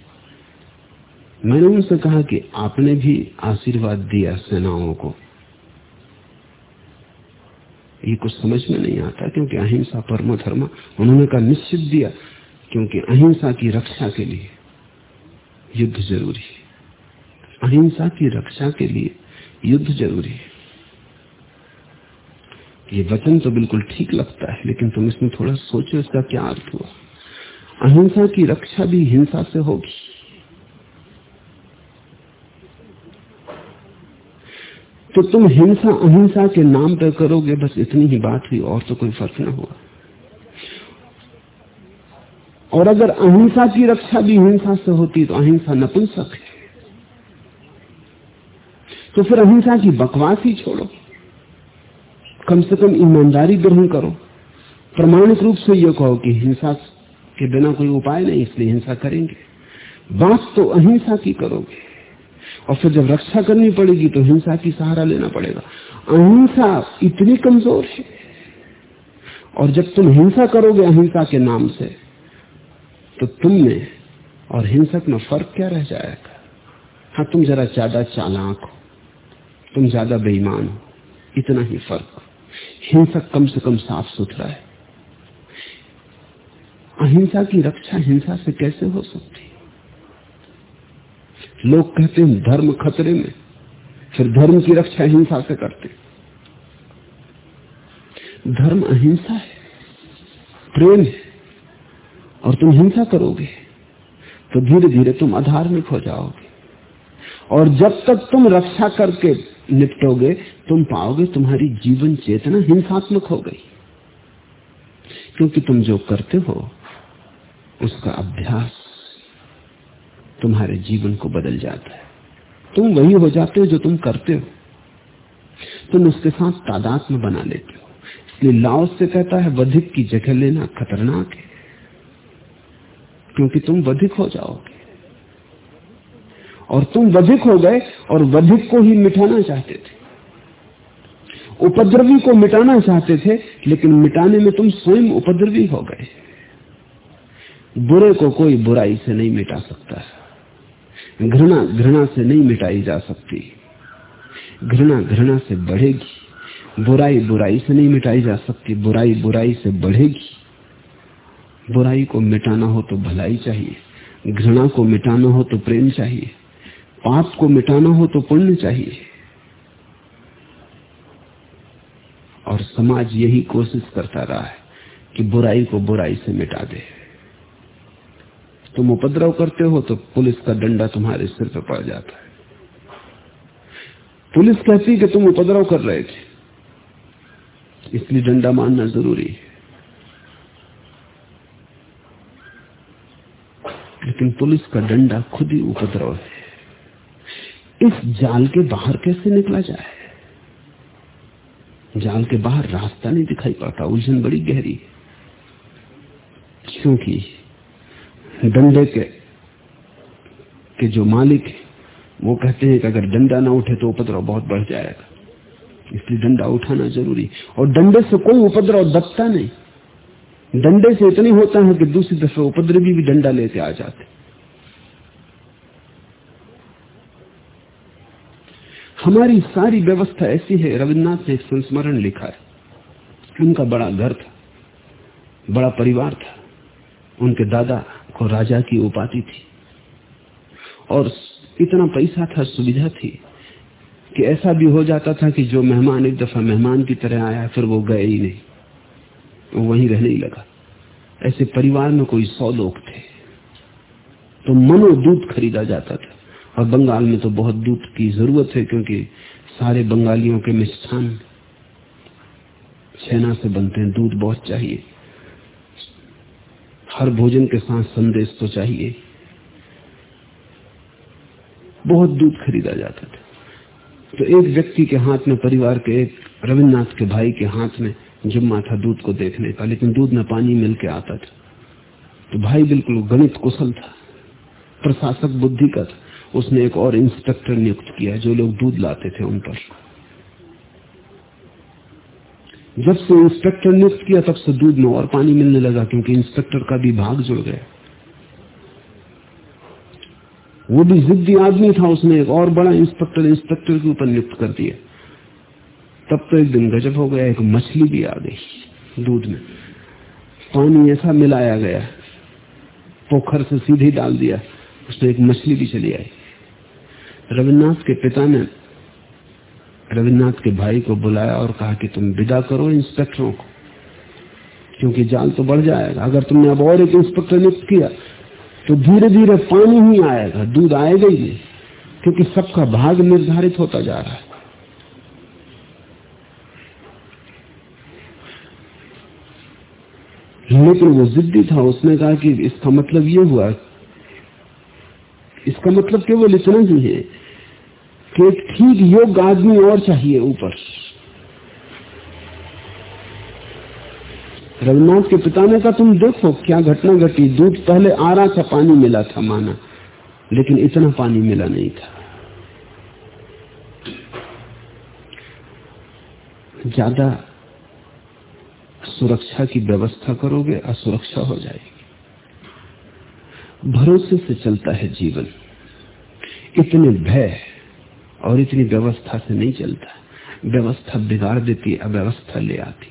मैंने उनसे कहा कि आपने भी आशीर्वाद दिया सेनाओं को। ये कुछ समझ में नहीं आता क्योंकि अहिंसा परमो धर्म उन्होंने कहा निश्चित दिया क्योंकि अहिंसा की रक्षा के लिए युद्ध ज़रूरी है। अहिंसा की रक्षा के लिए युद्ध ज़रूरी है। ये वचन तो बिल्कुल ठीक लगता है, लेकिन तुम इसमें थोड़ा सोचो इसका क्या अर्थ हुआ। अहिंसा की रक्षा भी हिंसा से होगी। तो तुम हिंसा अहिंसा के नाम पर करोगे, बस इतनी ही बात हुई, और तो कोई फ़र्क ना हुआ। और अगर अहिंसा की रक्षा भी हिंसा से होती तो अहिंसा नपुंसक है। तो फिर अहिंसा की बकवास ही छोड़ो। कम से कम ईमानदारी ग्रहण करो। प्रमाणिक रूप से यह कहो कि हिंसा के बिना कोई उपाय नहीं, इसलिए हिंसा करेंगे। बात तो अहिंसा की करोगे। और फिर जब रक्षा करनी पड़ेगी तो हिंसा की सहारा लेना पड़ेगा। अहिंसा इतनी कमज़ोर है। और जब तुम हिंसा करोगे अहिंसा के नाम से तो तुम में और हिंसक में फ़र्क क्या रह जाएगा? हाँ तुम जरा ज़्यादा चालाक हो। तुम ज़्यादा बेईमान हो। इतना ही फ़र्क। हिंसक कम से कम साफ़ सुथरा है। अहिंसा की रक्षा हिंसा से कैसे हो सकती? लोग कहते हैं धर्म खतरे में, फिर धर्म की रक्षा हिंसा से करते धर्म अहिंसा है, प्रेम है, और तुम हिंसा करोगे तो धीरे धीरे तुम अधार्मिक हो जाओगे। और जब तक तुम रक्षा करके निपटोगे, तुम पाओगे तुम्हारी जीवन चेतना हिंसात्मक हो गई। क्योंकि तुम जो करते हो, उसका अभ्यास तुम्हारे जीवन को बदल जाता है। तुम वही हो जाते हो जो तुम करते हो। तुम उसके साथ तादाद में बना लेते हो। इसलिए लाओ से कहता है, वधिक की जगह लेना खतरनाक है। क्योंकि तुम वधिक हो जाओगे। और तुम वधिक हो गए और वधिक को ही मिटाना चाहते थे। उपद्रवी को मिटाना चाहते थे, लेकिन मिटाने में तुम स्वयं उपद्रवी हो गए। बुरे को कोई बुराई से नहीं मिटा सकता। घृणा घृणा से नहीं मिटाई जा सकती। घृणा घृणा से बढ़ेगी। बुराई बुराई से नहीं मिटाई जा सकती। बुराई बुराई से बढ़ेगी। बुराई को मिटाना हो तो भलाई चाहिए। घृणा को मिटाना हो तो प्रेम चाहिए। पाप को मिटाना हो तो पुण्य चाहिए। और समाज यही कोशिश करता रहा है कि बुराई को बुराई से मिटा दे। तुम उपद्रव करते हो तो पुलिस का डंडा तुम्हारे सिर पर पड़ जाता है। पुलिस कहती कि तुम उपद्रव कर रहे थे। इसलिए डंडा मानना ज़रूरी है। लेकिन पुलिस का डंडा खुद ही उपद्रव है। इस जाल के बाहर कैसे निकला जाए? जाल के बाहर रास्ता नहीं दिखाई पड़ता, उलझन बड़ी गहरी क्योंकि डंडे के के जो मालिक है, वो कहते हैं कि अगर डंडा ना उठे तो उपद्रव बहुत बढ़ जाएगा। इसलिए डंडा उठाना ज़रूरी और डंडे से कोई उपद्रव दबता नहीं। डंडे से इतनी होता है कि दूसरी दफे उपद्रवी भी डंडा लेते आ जाते हमारी सारी व्यवस्था ऐसी है, रविन्द्रनाथ ने संस्मरण लिखा है। उनका बड़ा घर था, बड़ा परिवार था। उनके दादा को राजा की उपाधि थी। और इतना पैसा था, सुविधा थी कि ऐसा भी हो जाता था कि जो मेहमान एक दफ़ा मेहमान की तरह आया, फिर वो गए ही नहीं। वो वहीं रहने ही लगा। ऐसे परिवार में कोई सौ लोग थे तो मनो दूध खरीदा जाता था। और बंगाल में तो बहुत दूध की ज़रूरत है क्योंकि सारे बंगालियों के मिष्ठान सेना से बनते हैं। दूध बहुत चाहिए। हर भोजन के साथ संदेश तो चाहिए। बहुत दूध खरीदा जाता था। तो एक व्यक्ति के हाथ में, परिवार के एक, रविन्द्रनाथ के भाई के हाथ में जुम्मा था दूध को देखने का, लेकिन दूध में पानी मिल के आता था। तो भाई बिल्कुल गणित कुशल था, प्रशासक बुद्धि का था। उसने एक और इंस्पेक्टर नियुक्त किया जो लोग दूध लाते थे उन पर। जब से इंस्पेक्टर नियुक्त किया, तब से दूध में और पानी मिलने लगा, क्योंकि इंस्पेक्टर का भी भाग जुड़ गया। वो भी जिद्दी आदमी था, उसने एक और बड़ा इंस्पेक्टर इंस्पेक्टर के ऊपर नियुक्त कर दिया। तब तो एक दिन गजब हो गया, एक मछली भी आ गई दूध में। पानी ऐसा मिलाया गया, पोखर से सीधे डाल दिया उसमें एक मछली भी चली आई। रविन्द्रनाथ के पिता ने रविन्द्रनाथ के भाई को बुलाया और कहा कि तुम विदा करो इंस्पेक्टरों को, क्योंकि जाल तो बढ़ जाएगा। अगर तुमने अब और एक इंस्पेक्टर नियुक्त किया तो धीरे धीरे पानी ही आएगा, दूध आएगा ही क्योंकि सबका भाग निर्धारित होता जा रहा है। लेकिन वो जिद्दी था, उसने कहा कि इसका मतलब ये हुआ, इसका मतलब केवल इतना ही है कि एक ठीक योग्य आदमी और चाहिए ऊपर। रघुनाथ के पिता ने कहा तुम देखो क्या घटना घटी। दूध पहले आ रहा था पानी मिला था माना, लेकिन इतना पानी मिला नहीं था। ज़्यादा सुरक्षा की व्यवस्था करोगे, असुरक्षा हो जाएगी। भरोसे से चलता है जीवन। इतने भय और इतनी व्यवस्था से नहीं चलता। व्यवस्था बिगाड़ देती अव्यवस्था ले आती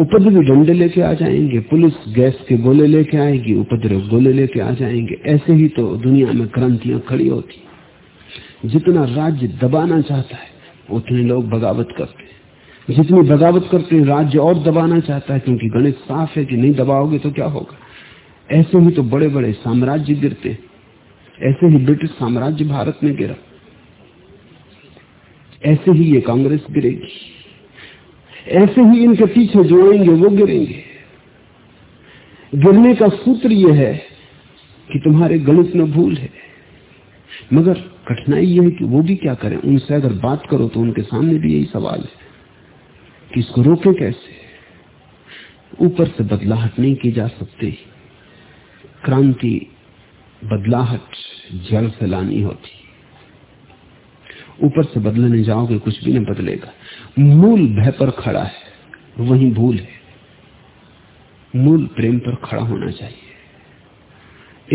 उपद्रवी डंडे लेके आ जाएँगे, पुलिस गैस के गोले लेके आएगी, उपद्रव गोले लेके आ जाएँगे। ऐसे ही तो दुनिया में क्रांतियाँ खड़ी होती जितना राज्य दबाना चाहता है, उतने लोग बगावत करते हैं। जितनी बगावत करते हैं, राज्य और दबाना चाहता है, क्योंकि गणित साफ़ है कि नहीं दबाओगे तो क्या होगा? ऐसे ही तो बड़े बड़े साम्राज्य गिरते हैं। ऐसे ही ब्रिटिश साम्राज्य भारत में गिरा। ऐसे ही ये कांग्रेस गिरेगी। ऐसे ही इनके पीछे जो आएँगे वो गिरेंगे। गिरने का सूत्र यह है कि तुम्हारे गणित में भूल है। मगर कठिनाई यह है कि वो भी क्या करें? उनसे अगर बात करो तो उनके सामने भी यही सवाल है कि इसको रोके कैसे? ऊपर से बदलाहट नहीं की जा सकती। क्रांति बदलाहट जड़ से लानी होती। ऊपर से बदलने जाओगे, कुछ भी नहीं बदलेगा। मूल भय पर खड़ा है, वही भूल है। मूल प्रेम पर खड़ा होना चाहिए।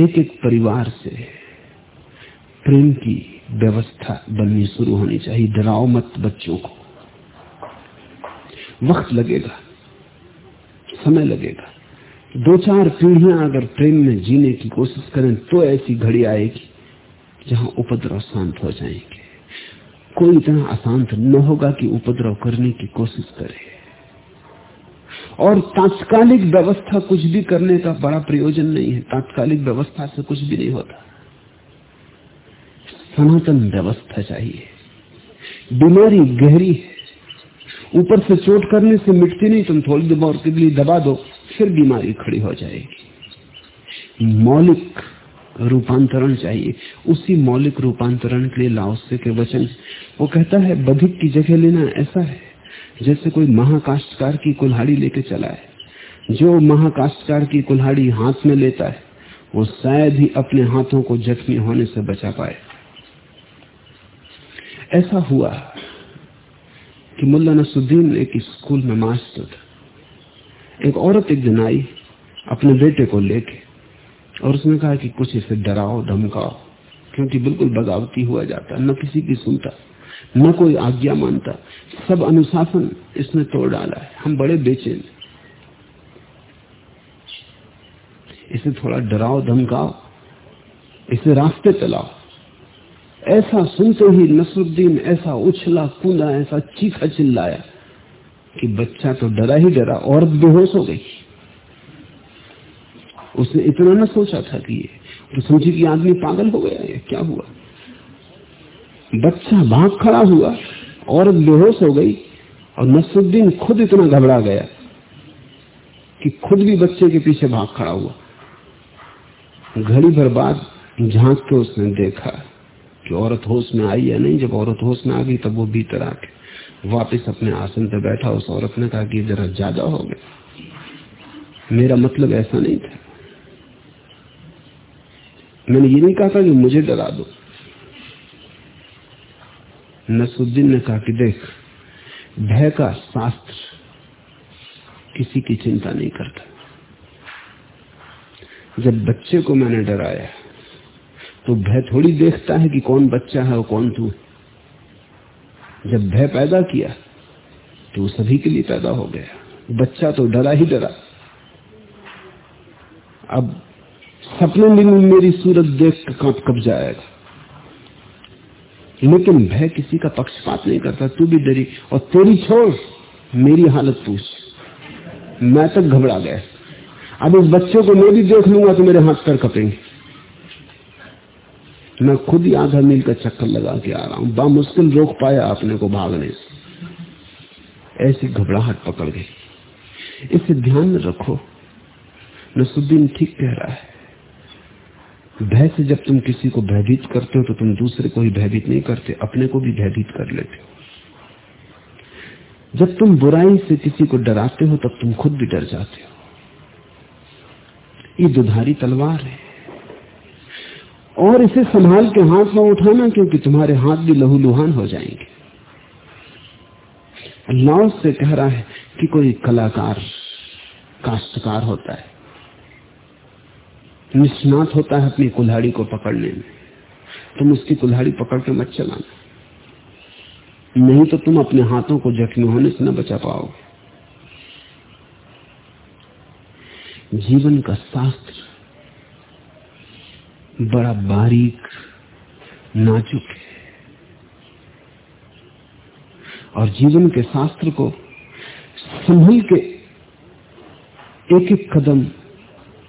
एक एक परिवार से प्रेम की व्यवस्था बननी शुरू होनी चाहिए, डराओ मत बच्चों को। वक्त लगेगा, समय लगेगा। दो चार पीढ़ियाँ अगर प्रेम में जीने की कोशिश करें तो ऐसी घड़ी आएगी जहाँ उपद्रव शांत हो जाएँगे। कोई इतना अशांत न होगा कि उपद्रव करने की कोशिश करे। और तात्कालिक व्यवस्था कुछ भी करने का बड़ा प्रयोजन नहीं है। तात्कालिक व्यवस्था से कुछ भी नहीं होता। सनातन व्यवस्था चाहिए। बीमारी गहरी है। ऊपर से चोट करने से मिटती नहीं, तुम थोड़ी देर और के लिए दबा दो। फिर बीमारी खड़ी हो जाएगी। मौलिक रूपांतरण चाहिए। उसी मौलिक रूपांतरण के लिए लाओसे के वचन वो कहता है, बधिक की जगह लेना ऐसा है, जैसे कोई महाकाष्टकार की कुल्हाड़ी लेके चला है। जो महाकाष्टकार की कुल्हाड़ी हाथ में लेता है, वो शायद ही अपने हाथों को जख्मी होने से बचा पाए। ऐसा हुआ कि मुल्ला नसुद्दीन एक स्कूल में मास्टर था। एक औरत, एक दिन आई अपने बेटे को लेके, और उसने कहा कि कुछ इसे डराओ, धमकाओ, क्योंकि बिल्कुल बगावती हुआ जाता, न किसी की सुनता, न कोई आज्ञा मानता। सब अनुशासन इसने तोड़ डाला है। हम बड़े बेचैन। इसे थोड़ा डराओ, धमकाओ, इसे रास्ते चलाओ ऐसा सुनते ही नसरुद्दीन ऐसा उछला, कूदा, ऐसा चीखा चिल्लाया। कि बच्चा तो डरा ही डरा, औरत बेहोश हो गई। उसने इतना न सोचा था कि ये तो समझी कि आदमी पागल हो गया है, क्या हुआ? बच्चा भाग खड़ा हुआ, औरत बेहोश हो गई, और नसरुद्दीन खुद इतना घबरा गया कि खुद भी बच्चे के पीछे भाग खड़ा हुआ। घड़ी भर बाद झाँक के उसने देखा कि औरत होश में आई या नहीं। जब औरत होश में आ गई, तब वो भीतर आके वापस अपने आसन पर बैठा उस औरत ने कहा कि जरा ज़्यादा हो गया। मेरा मतलब ऐसा नहीं था। मैंने ये नहीं कहा था कि मुझे डरा दो। नसुद्दीन ने कहा कि देख, भय का शास्त्र किसी की चिंता नहीं करता। जब बच्चे को मैंने डराया तो भय थोड़ी देखता है कि कौन बच्चा है और कौन तू जब भय पैदा किया तो सभी के लिए पैदा हो गया। बच्चा तो डरा ही डरा। अब सपने में मेरी सूरत देख कब कब जाएगा। लेकिन भय किसी का पक्षपात नहीं करता, तू भी डरी। और तेरी छोड़, मेरी हालत पूछ। मैं तक घबरा गया। अब इस बच्चे को मैं भी देख लूँगा तो मेरे हाथ पर कपेंगे मैं खुद ही आधा मील का चक्कर लगा के आ रहा हूँ। बामुश्किल रोक पाया अपने को भागने से। ऐसी घबराहट पकड़ गई। इसे ध्यान में रखो। नसुद्दीन ठीक कह रहा है। भय से जब तुम किसी को भयभीत करते हो तो तुम दूसरे को ही भयभीत नहीं करते, अपने को भी भयभीत कर लेते हो। जब तुम बुराई से किसी को डराते हो, तब तुम खुद भी डर जाते हो। ये दुधारी तलवार है। और इसे संभाल के हाथ में उठाना, क्योंकि तुम्हारे हाथ भी लहूलुहान हो जाएँगे। अल्लाह से कह रहा है कि कोई कलाकार, काश्तकार होता है। निष्णात होता है अपनी कुल्हाड़ी को पकड़ने में। तुम उसकी कुल्हाड़ी पकड़ के मत चलाना। नहीं तो तुम अपने हाथों को जख्मी होने से न बचा पाओगे। जीवन का शास्त्र बड़ा बारीक नाजुक है। और जीवन के शास्त्र को संभल के एक एक कदम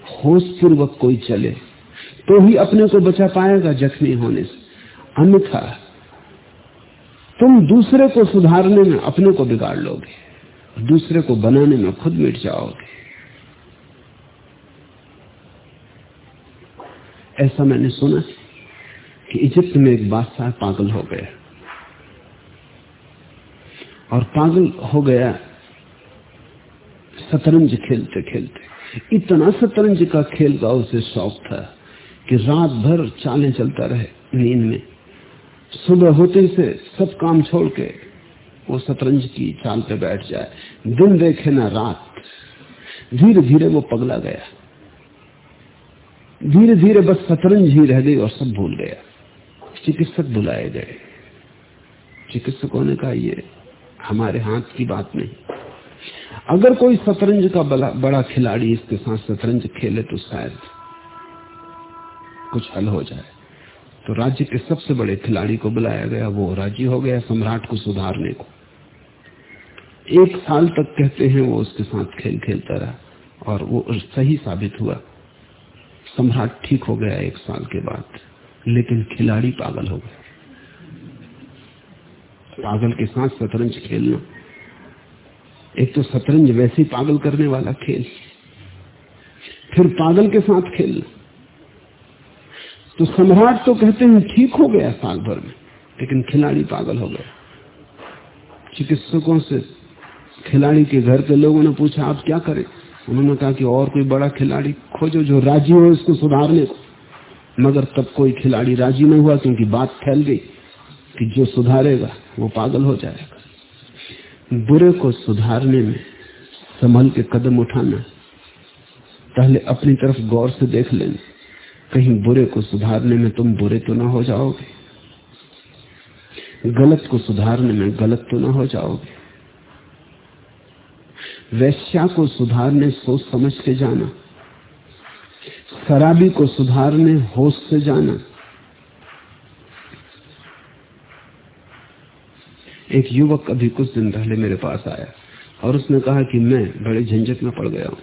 होश पूर्वक कोई चले तो ही अपने को बचा पाएगा जख्मी होने से। अन्यथा, तुम दूसरे को सुधारने में अपने को बिगाड़ लोगे, दूसरे को बनाने में खुद मिट जाओगे। ऐसा मैंने सुना कि इजिप्त में एक बादशाह पागल हो गया। और पागल हो गया शतरंज खेलते खेलते। इतना शतरंज का खेल का उसे शौक था कि रात भर चाले चलता रहे नींद में। सुबह होते से सब काम छोड़ के वो शतरंज की चाल पे बैठ जाए। दिन देखे ना रात। धीरे धीरे वो पगला गया। धीरे धीरे बस शतरंज ही रह गई और सब भूल गया। चिकित्सक बुलाए गए। चिकित्सकों ने कहा ये हमारे हाथ की बात नहीं। अगर कोई शतरंज का बड़ा, बड़ा खिलाड़ी इसके साथ शतरंज खेले तो शायद कुछ हल हो जाए। तो राज्य के सबसे बड़े खिलाड़ी को बुलाया गया। वो राज़ी हो गया सम्राट को सुधारने को। एक साल तक कहते हैं वो उसके साथ खेल खेलता रहा और वो सही साबित हुआ। सम्राट ठीक हो गया एक साल के बाद, लेकिन खिलाड़ी पागल हो गया पागल के साथ शतरंज खेलना। एक तो शतरंज वैसे ही पागल करने वाला खेल, फिर पागल के साथ खेलना। तो सम्राट तो कहते हैं ठीक हो गया साल भर में, लेकिन खिलाड़ी पागल हो गया। चिकित्सकों से, खिलाड़ी के घर के लोगों ने पूछा, आप क्या करें? उन्होंने कहा कि और कोई बड़ा खिलाड़ी खोजो जो राज़ी हो इसको सुधारने को। मगर तब कोई खिलाड़ी राज़ी नहीं हुआ क्योंकि बात फैल गई कि जो सुधारेगा, वो पागल हो जाएगा। बुरे को सुधारने में संभल के कदम उठाना, पहले अपनी तरफ़ गौर से देख लेना। कहीं बुरे को सुधारने में तुम बुरे तो ना हो जाओगे। गलत को सुधारने में गलत तो ना हो जाओगे। वैश्या को सुधारने, सोच समझ के जाना। शराबी को सुधारने, होश से जाना। एक युवक अभी कुछ दिन पहले मेरे पास आया और उसने कहा कि मैं बड़े झंझट में पड़ गया हूँ।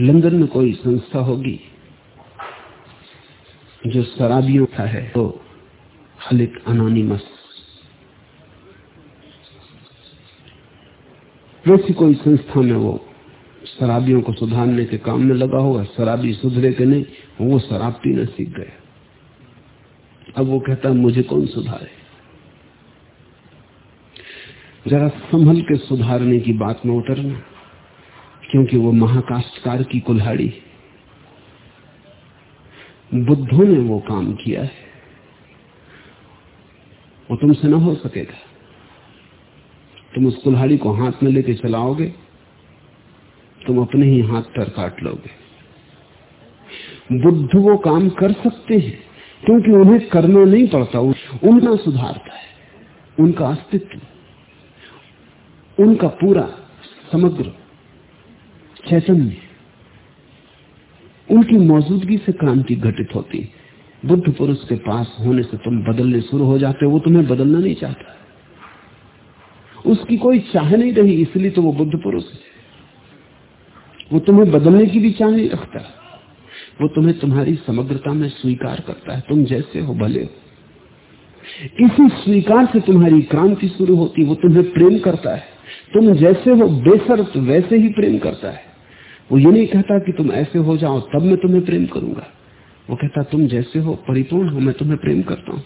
लंदन में कोई संस्था होगी जो शराबियों का है तो हलिक अनोनिमस। वैसी कोई संस्था में वो शराबियों को सुधारने के काम में लगा होगा, शराबी सुधरे के नहीं, वो शराब पीना सीख गया। अब वो कहता है मुझे कौन सुधारे? जरा संभल के सुधारने की बात में उतरना, क्योंकि वो महाकाष्टकार की कुल्हाड़ी बुद्धों ने वो काम किया है। वो तुमसे ना हो सकेगा। तुम उस कुल्हाड़ी को हाथ में लेके चलाओगे, तुम अपने ही हाथ पर काट लोगे। बुद्ध वो काम कर सकते हैं, क्योंकि उन्हें करना नहीं पड़ता, उनका सुधारता है, उनका अस्तित्व, उनका पूरा समग्र चैतन्य। उनकी मौजूदगी से क्रांति घटित होती। बुद्ध पुरुष के पास होने से तुम बदलने शुरू हो जाते हो, वो तुम्हें बदलना नहीं चाहता। उसकी कोई चाह नहीं रही, इसलिए तो वो बुद्ध पुरुष है। वो तुम्हें बदलने की भी चाह नहीं रखता। वो तुम्हें तुम्हारी समग्रता में स्वीकार करता है। तुम जैसे हो, भले हो। इसी स्वीकार से तुम्हारी क्रांति शुरू होती, वो तुम्हें प्रेम करता है। तुम जैसे हो, बेसर्त, वैसे ही प्रेम करता है। वो ये नहीं कहता कि तुम ऐसे हो जाओ, तब मैं तुम्हें प्रेम करूँगा। वो कहता, तुम जैसे हो, परिपूर्ण हो, मैं तुम्हें प्रेम करता हूँ।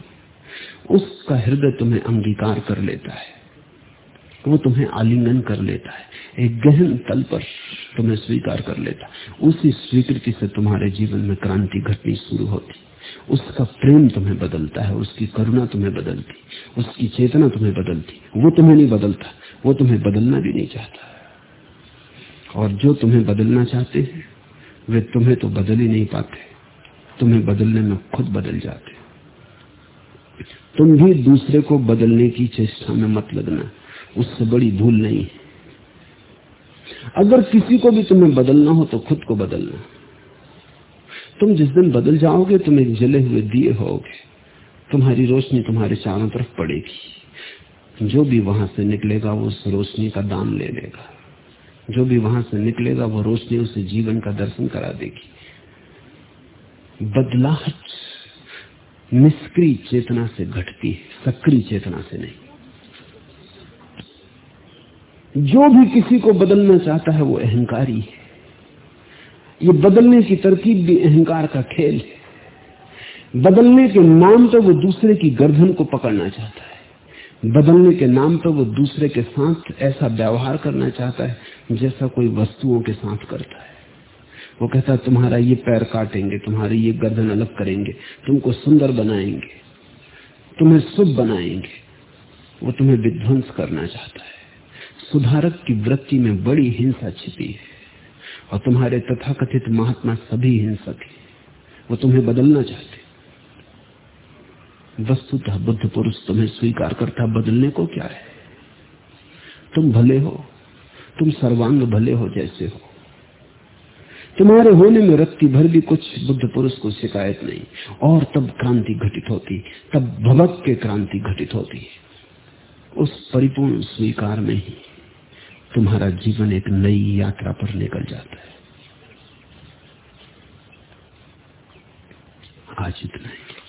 उसका हृदय तुम्हें अंगीकार कर लेता है। वो तुम्हें आलिंगन कर लेता है। एक गहन तल पर तुम्हें स्वीकार कर लेता उसी स्वीकृति से तुम्हारे जीवन में क्रांति घटनी शुरू होती। उसका प्रेम तुम्हें बदलता है, उसकी करुणा तुम्हें बदलती, उसकी चेतना तुम्हें बदलती। वो तुम्हें नहीं बदलता, वो तुम्हें बदलना भी नहीं चाहता। और जो तुम्हें बदलना चाहते हैं, वे तुम्हें तो बदल ही नहीं पाते। तुम्हें बदलने में खुद बदल जाते। तुम भी दूसरे को बदलने की चेष्टा में मत लगना। उससे बड़ी भूल नहीं है। अगर किसी को भी तुम्हें बदलना हो तो खुद को बदलना। तुम जिस दिन बदल जाओगे, तुम एक जले हुए दिए होगे। तुम्हारी रोशनी तुम्हारे चारों तरफ़ पड़ेगी। जो भी वहाँ से निकलेगा, वो उस रोशनी का दाम ले लेगा। जो भी वहाँ से निकलेगा, वो रोशनी उसे जीवन का दर्शन करा देगी। बदलाहट निष्क्रिय चेतना से घटती है, सक्रिय चेतना से नहीं। जो भी किसी को बदलना चाहता है, वो अहंकारी है। ये बदलने की तरकीब भी अहंकार का खेल है। बदलने के नाम पर वो दूसरे की गर्दन को पकड़ना चाहता है। बदलने के नाम पर वो दूसरे के साथ ऐसा व्यवहार करना चाहता है, जैसा कोई वस्तुओं के साथ करता है। वो कहता है, तुम्हारा ये पैर काटेंगे, तुम्हारी ये गर्दन अलग करेंगे, तुमको सुंदर बनाएँगे, तुम्हें शुभ बनाएँगे, वो तुम्हें विध्वंस करना चाहता है। सुधारक की वृत्ति में बड़ी हिंसा छिपी है और तुम्हारे तथाकथित महात्मा सभी हिंसक है। वो तुम्हें बदलना चाहते वस्तुतः बुद्ध पुरुष तुम्हें स्वीकार करता बदलने को क्या है? तुम भले हो, तुम सर्वांग भले हो जैसे हो। तुम्हारे होने में रत्ती भर भी कुछ बुद्ध पुरुष को शिकायत नहीं। और तब क्रांति घटित होती, तब भवक के क्रांति घटित होती। उस परिपूर्ण स्वीकार में ही तुम्हारा जीवन एक नई यात्रा पर निकल जाता है। आज इतना ही।